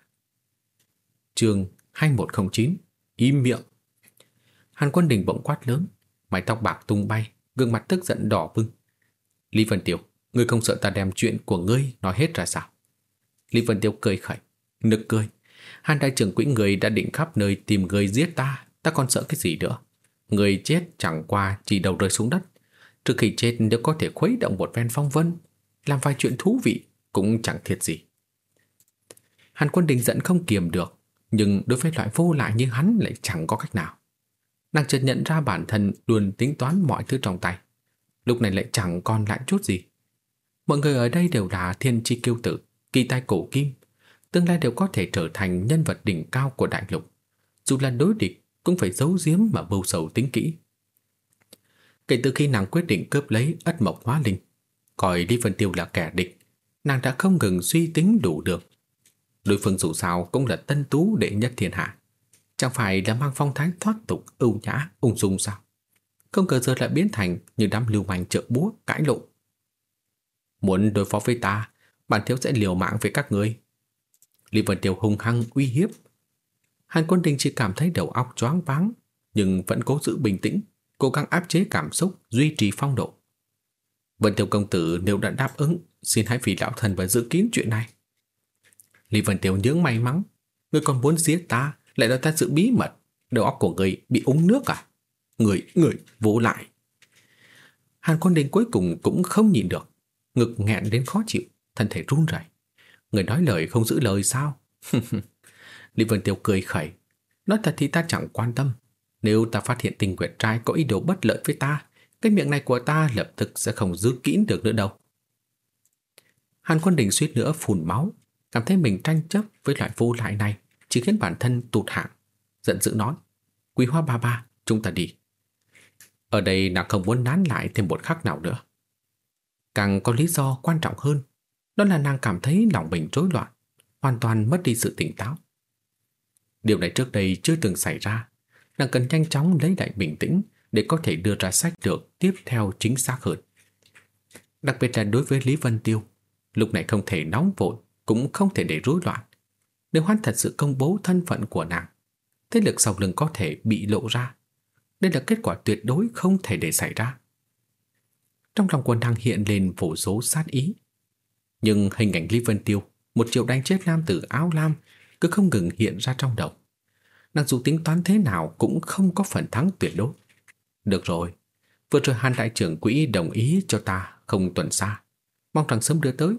Trường 2109 Im miệng. Hàn quân đình bỗng quát lớn Mái tóc bạc tung bay Gương mặt tức giận đỏ bừng. Lý Vân Tiêu Ngươi không sợ ta đem chuyện của ngươi nói hết ra sao? Lý Vân Tiêu cười khẩy Nực cười. Hàn đại trưởng quỹ người đã định khắp nơi tìm người giết ta Ta còn sợ cái gì nữa? Người chết chẳng qua chỉ đầu rơi xuống đất. Trước khi chết nếu có thể khuấy động một ven phong vân, Làm vài chuyện thú vị Cũng chẳng thiệt gì. Hàn quân đình giận không kiềm được, Nhưng đối với loại vô lại như hắn lại chẳng có cách nào. Nàng chợt nhận ra bản thân Luôn tính toán mọi thứ trong tay. Lúc này lại chẳng còn lại chút gì. Mọi người ở đây đều là thiên chi kiêu tử, Kỳ tai cổ kim. Tương lai đều có thể trở thành nhân vật đỉnh cao của đại lục. Dù là đối địch cũng phải giấu giếm mà mưu sầu tính kỹ Kể từ khi nàng quyết định cướp lấy ất mộc hóa linh Coi Lý Vân Tiêu là kẻ địch Nàng đã không ngừng suy tính đủ được Đối phương dù sao cũng là tân tú đệ nhất thiên hạ. Chẳng phải là mang phong thái thoát tục, ưu nhã, ung dung sao? Không ngờ giờ lại biến thành như đám lưu manh trợ búa, cãi lộ. Muốn đối phó với ta, bản thiếu sẽ liều mạng với các người. Lý Vân Tiêu hung hăng uy hiếp. Hàn Quân Đình chỉ cảm thấy đầu óc choáng váng, nhưng vẫn cố giữ bình tĩnh, cố gắng áp chế cảm xúc, duy trì phong độ. Vân Tiêu công tử nếu đã đáp ứng, xin hãy vì lão thần và giữ kín chuyện này. Lý Vân Tiêu nhướng may mắn, người còn muốn giết ta, lại nói ta giữ bí mật, đầu óc của người bị uống nước à? Người, người, vô lại. Hàn Quân Đình cuối cùng cũng không nhìn được, ngực nghẹn đến khó chịu, thân thể run rẩy. Người nói lời không giữ lời sao? Lý Vân Tiêu cười khẩy. Nói thật thì ta chẳng quan tâm. Nếu ta phát hiện tình quyệt trai có ý đồ bất lợi với ta, cái miệng này của ta lập tức sẽ không giữ kín được nữa đâu. Hàn Quân Đình suýt nữa phun máu, cảm thấy mình tranh chấp với loại vô lại này chỉ khiến bản thân tụt hạng. Giận dữ nói, Quý Hoa Ba Ba, chúng ta đi. Ở đây nàng không muốn nán lại thêm một khắc nào nữa. Càng có lý do quan trọng hơn, đó là nàng cảm thấy lòng mình rối loạn, hoàn toàn mất đi sự tỉnh táo. Điều này trước đây chưa từng xảy ra, nàng cần nhanh chóng lấy lại bình tĩnh để có thể đưa ra sách lược tiếp theo chính xác hơn. Đặc biệt là đối với Lý Vân Tiêu, lúc này không thể nóng vội, cũng không thể để rối loạn. Nếu hắn thật sự công bố thân phận của nàng, thế lực sau lưng có thể bị lộ ra. Đây là kết quả tuyệt đối không thể để xảy ra. Trong lòng quần nàng hiện lên vô số sát ý. Nhưng hình ảnh Lý Vân Tiêu, một triệu đánh chết nam tử áo lam, cứ không ngừng hiện ra trong đầu. Nàng dù tính toán thế nào cũng không có phần thắng tuyệt đối. Được rồi, vừa rồi Hàn đại trưởng quỹ đồng ý cho ta không tuần xa. Mong rằng sớm đưa tới.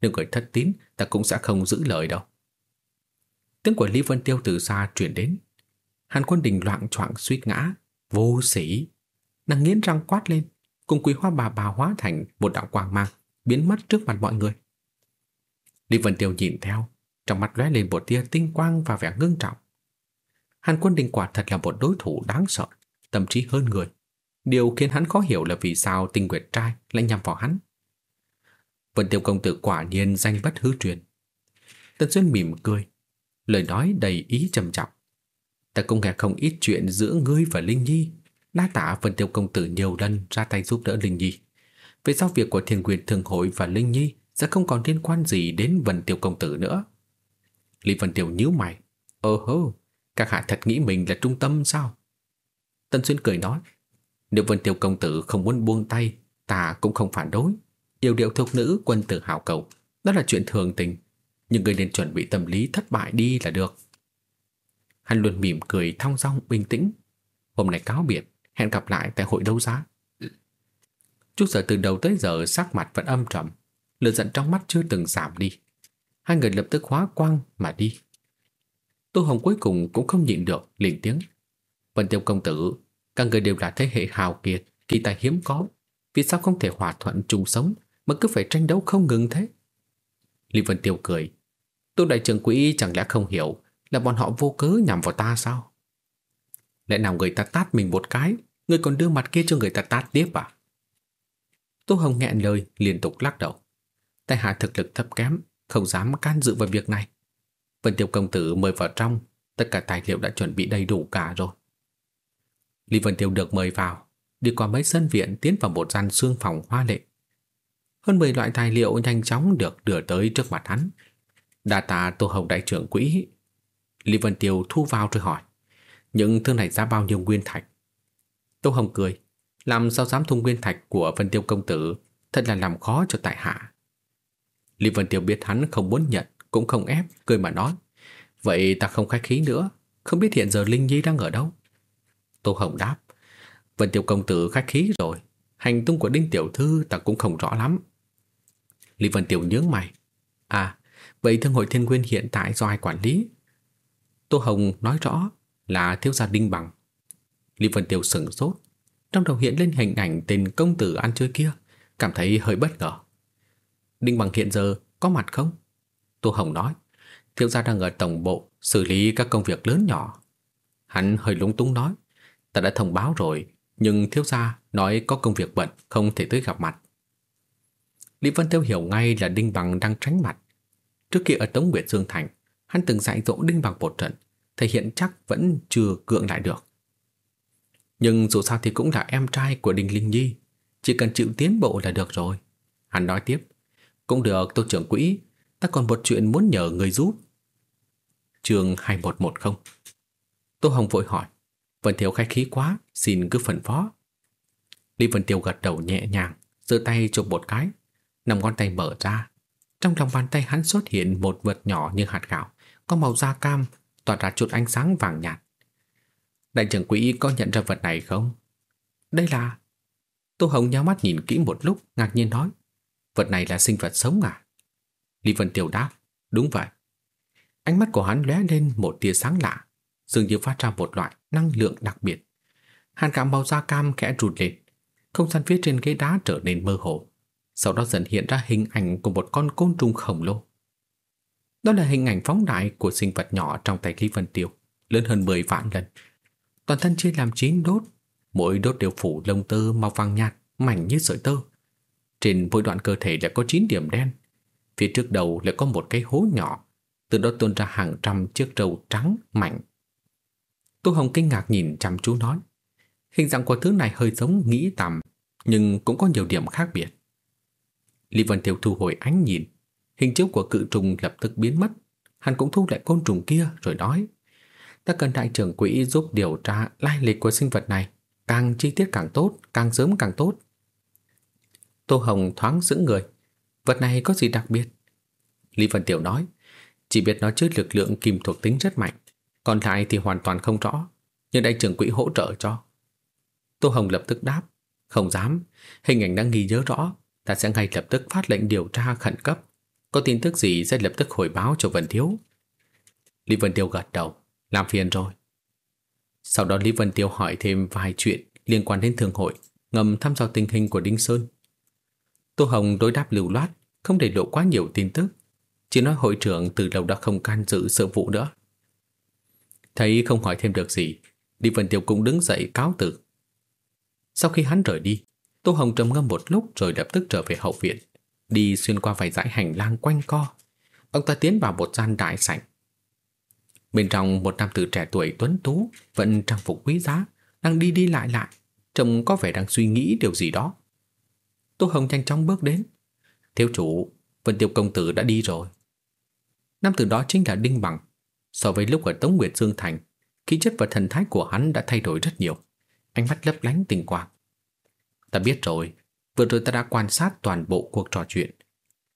Nếu người thất tín, ta cũng sẽ không giữ lời đâu. Tiếng của Lý Vân Tiêu từ xa truyền đến. Hàn quân đình loạn choạng suýt ngã. Vô sĩ. Nàng nghiến răng quát lên, cùng quý hoa bà bà hóa thành một đạo quang mang, biến mất trước mặt mọi người. Lý Vân Tiêu nhìn theo, trong mắt lóe lên một tia tinh quang và vẻ ngưng trọng. Hàn quân đình quả thật là một đối thủ đáng sợ, tâm trí hơn người. Điều khiến hắn khó hiểu là vì sao tinh nguyệt trai lại nhằm vào hắn. Vân Tiêu công tử quả nhiên danh bất hư truyền. Tần Xuyên mỉm cười, lời nói đầy ý trầm trọng. Ta cũng nghe không ít chuyện giữa ngươi và Linh Nhi. Đa tả Vân Tiêu công tử nhiều lần ra tay giúp đỡ Linh Nhi. Về sau việc của Thiên Quyền Thường Hội và Linh Nhi sẽ không còn liên quan gì đến Vân Tiêu công tử nữa. Lý Vân Tiêu nhíu mày. Ồ hô, các hạ thật nghĩ mình là trung tâm sao? Tân Xuyên cười nói. Nếu Vân Tiêu công tử không muốn buông tay, ta cũng không phản đối. Yêu điệu thuộc nữ quân tử hào cầu, đó là chuyện thường tình. Nhưng người nên chuẩn bị tâm lý thất bại đi là được. Hắn luôn mỉm cười thong dong bình tĩnh. Hôm nay cáo biệt, hẹn gặp lại tại hội đấu giá. Chút giờ từ đầu tới giờ sắc mặt vẫn âm trầm, lửa giận trong mắt chưa từng giảm đi. Hai người lập tức hóa quang mà đi. Tô Hồng cuối cùng cũng không nhịn được, liền tiếng. Vân Tiêu công tử, các người đều là thế hệ hào kiệt, kỳ tài hiếm có. Vì sao không thể hòa thuận chung sống mà cứ phải tranh đấu không ngừng thế? Lý Vân Tiêu cười. Tô đại trưởng quỹ chẳng lẽ không hiểu là bọn họ vô cớ nhằm vào ta sao? Lẽ nào người ta tát mình một cái, người còn đưa mặt kia cho người ta tát tiếp à? Tô Hồng nghẹn lời liên tục lắc đầu. Tại hạ thực lực thấp kém, không dám can dự vào việc này. Vân Tiêu công tử mời vào trong, tất cả tài liệu đã chuẩn bị đầy đủ cả rồi. Lý Vân Tiêu được mời vào, đi qua mấy sân viện tiến vào một gian xương phòng hoa lệ. Hơn 10 loại tài liệu nhanh chóng được đưa tới trước mặt hắn. Đà tạ Tô Hồng đại trưởng quỹ. Lý Vân Tiêu thu vào rồi hỏi, những thứ này giá bao nhiêu nguyên thạch? Tô Hồng cười, làm sao dám thu nguyên thạch của Vân Tiêu công tử, thật là làm khó cho tại hạ. Lý Vân Tiêu biết hắn không muốn nhận, cũng không ép, cười mà nói. Vậy ta không khách khí nữa, không biết hiện giờ Linh Nhi đang ở đâu? Tô Hồng đáp. Vân Tiểu Công Tử khách khí rồi, hành tung của Đinh Tiểu Thư ta cũng không rõ lắm. Lý Vân Tiểu nhướng mày. À, vậy Thương hội Thiên Nguyên hiện tại do ai quản lý? Tô Hồng nói rõ là thiếu gia Đinh Bằng. Lý Vân Tiểu sửng sốt, trong đầu hiện lên hình ảnh tên công tử ăn chơi kia, cảm thấy hơi bất ngờ. Đinh Bằng hiện giờ có mặt không? Tô Hồng nói, thiếu gia đang ở tổng bộ xử lý các công việc lớn nhỏ. Hắn hơi lúng túng nói, ta đã thông báo rồi, nhưng thiếu gia nói có công việc bận, không thể tới gặp mặt. Lý Vân Tiêu hiểu ngay là Đinh Bằng đang tránh mặt. Trước kia ở Tống Nguyệt Dương Thành, hắn từng dạy dỗ Đinh Bằng một trận, thể hiện chắc vẫn chưa cưỡng lại được. Nhưng dù sao thì cũng là em trai của Đinh Linh Nhi, chỉ cần chịu tiến bộ là được rồi. Hắn nói tiếp, cũng được tô trưởng quỹ, ta còn một chuyện muốn nhờ người giúp. Trường 2110 Tô Hồng vội hỏi, Vân Thiếu khách khí quá, xin cứ phân phó. Lý Vân Tiêu gật đầu nhẹ nhàng, giơ tay chụp một cái, nằm ngón tay mở ra. Trong lòng bàn tay hắn xuất hiện một vật nhỏ như hạt gạo, có màu da cam, tỏa ra chút ánh sáng vàng nhạt. Đại trưởng quỹ có nhận ra vật này không? Đây là... Tô Hồng nhắm mắt nhìn kỹ một lúc, ngạc nhiên nói. Vật này là sinh vật sống à? Lý Vân Tiêu đáp. Đúng vậy. Ánh mắt của hắn lóe lên một tia sáng lạ, dường như phát ra một loại năng lượng đặc biệt. Hàn cảm màu da cam khẽ rụt lên, không gian phía trên ghế đá trở nên mơ hồ. Sau đó dần hiện ra hình ảnh của một con côn trùng khổng lồ. Đó là hình ảnh phóng đại của sinh vật nhỏ trong tay Lý Vân Tiêu, lớn hơn 10 vạn lần. Toàn thân chia làm 9 đốt, mỗi đốt đều phủ lông tơ màu vàng nhạt, mảnh như sợi tơ. Trên mỗi đoạn cơ thể đã có 9 điểm đen. Phía trước đầu lại có một cái hố nhỏ, từ đó tuôn ra hàng trăm chiếc râu trắng mảnh. Tô Hồng kinh ngạc nhìn chăm chú nói. Hình dạng của thứ này hơi giống nghĩ tầm, nhưng cũng có nhiều điểm khác biệt. Lý Vân Tiêu thu hồi ánh nhìn, hình chiếu của cự trùng lập tức biến mất. Hắn cũng thu lại côn trùng kia rồi nói. Ta cần đại trưởng quỹ giúp điều tra lai lịch của sinh vật này. Càng chi tiết càng tốt, càng sớm càng tốt. Tô Hồng thoáng giữ người. Vật này có gì đặc biệt? Lý Vân Tiểu nói. Chỉ biết nó chứa lực lượng kim thuộc tính rất mạnh. Còn lại thì hoàn toàn không rõ. Nhưng đại trưởng quỹ hỗ trợ cho. Tô Hồng lập tức đáp. Không dám. Hình ảnh đang ghi nhớ rõ. Ta sẽ ngay lập tức phát lệnh điều tra khẩn cấp. Có tin tức gì sẽ lập tức hồi báo cho Vân Thiếu. Lý Vân Tiêu gật đầu. Làm phiền rồi. Sau đó Lý Vân Tiêu hỏi thêm vài chuyện liên quan đến thường hội, ngầm thăm dò tình hình của Đinh Sơn. Tô Hồng đối đáp lưu loát, không để lộ quá nhiều tin tức, chỉ nói hội trưởng từ lâu đã không can dự sự vụ nữa. Thấy không hỏi thêm được gì, Lý Vân Tiêu cũng đứng dậy cáo từ. Sau khi hắn rời đi, Tô Hồng trầm ngâm một lúc rồi lập tức trở về hậu viện, đi xuyên qua vài dãy hành lang quanh co. Ông ta tiến vào một gian đại sảnh. Bên trong một nam tử trẻ tuổi tuấn tú, vẫn trang phục quý giá, đang đi đi lại lại, trông có vẻ đang suy nghĩ điều gì đó. Tô Hồng nhanh chóng bước đến. Thiếu chủ, Vân Tiêu công tử đã đi rồi. Nam tử đó chính là Đinh Bằng. So với lúc ở Tống Nguyệt Dương Thành, khí chất và thần thái của hắn đã thay đổi rất nhiều. Ánh mắt lấp lánh tình quang. Ta biết rồi, vừa rồi ta đã quan sát toàn bộ cuộc trò chuyện.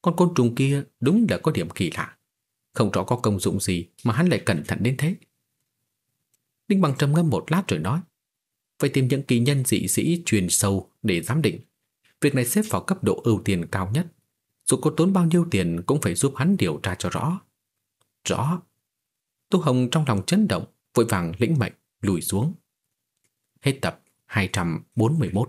Con côn trùng kia đúng là có điểm kỳ lạ. Không rõ có công dụng gì mà hắn lại cẩn thận đến thế. Đinh Bằng trầm ngâm một lát rồi nói. Phải tìm những kỳ nhân dị sĩ truyền sâu để giám định. Việc này xếp vào cấp độ ưu tiên cao nhất. Dù có tốn bao nhiêu tiền cũng phải giúp hắn điều tra cho rõ. Rõ. Tô Hồng trong lòng chấn động, vội vàng lĩnh mệnh, lùi xuống. Hết tập 241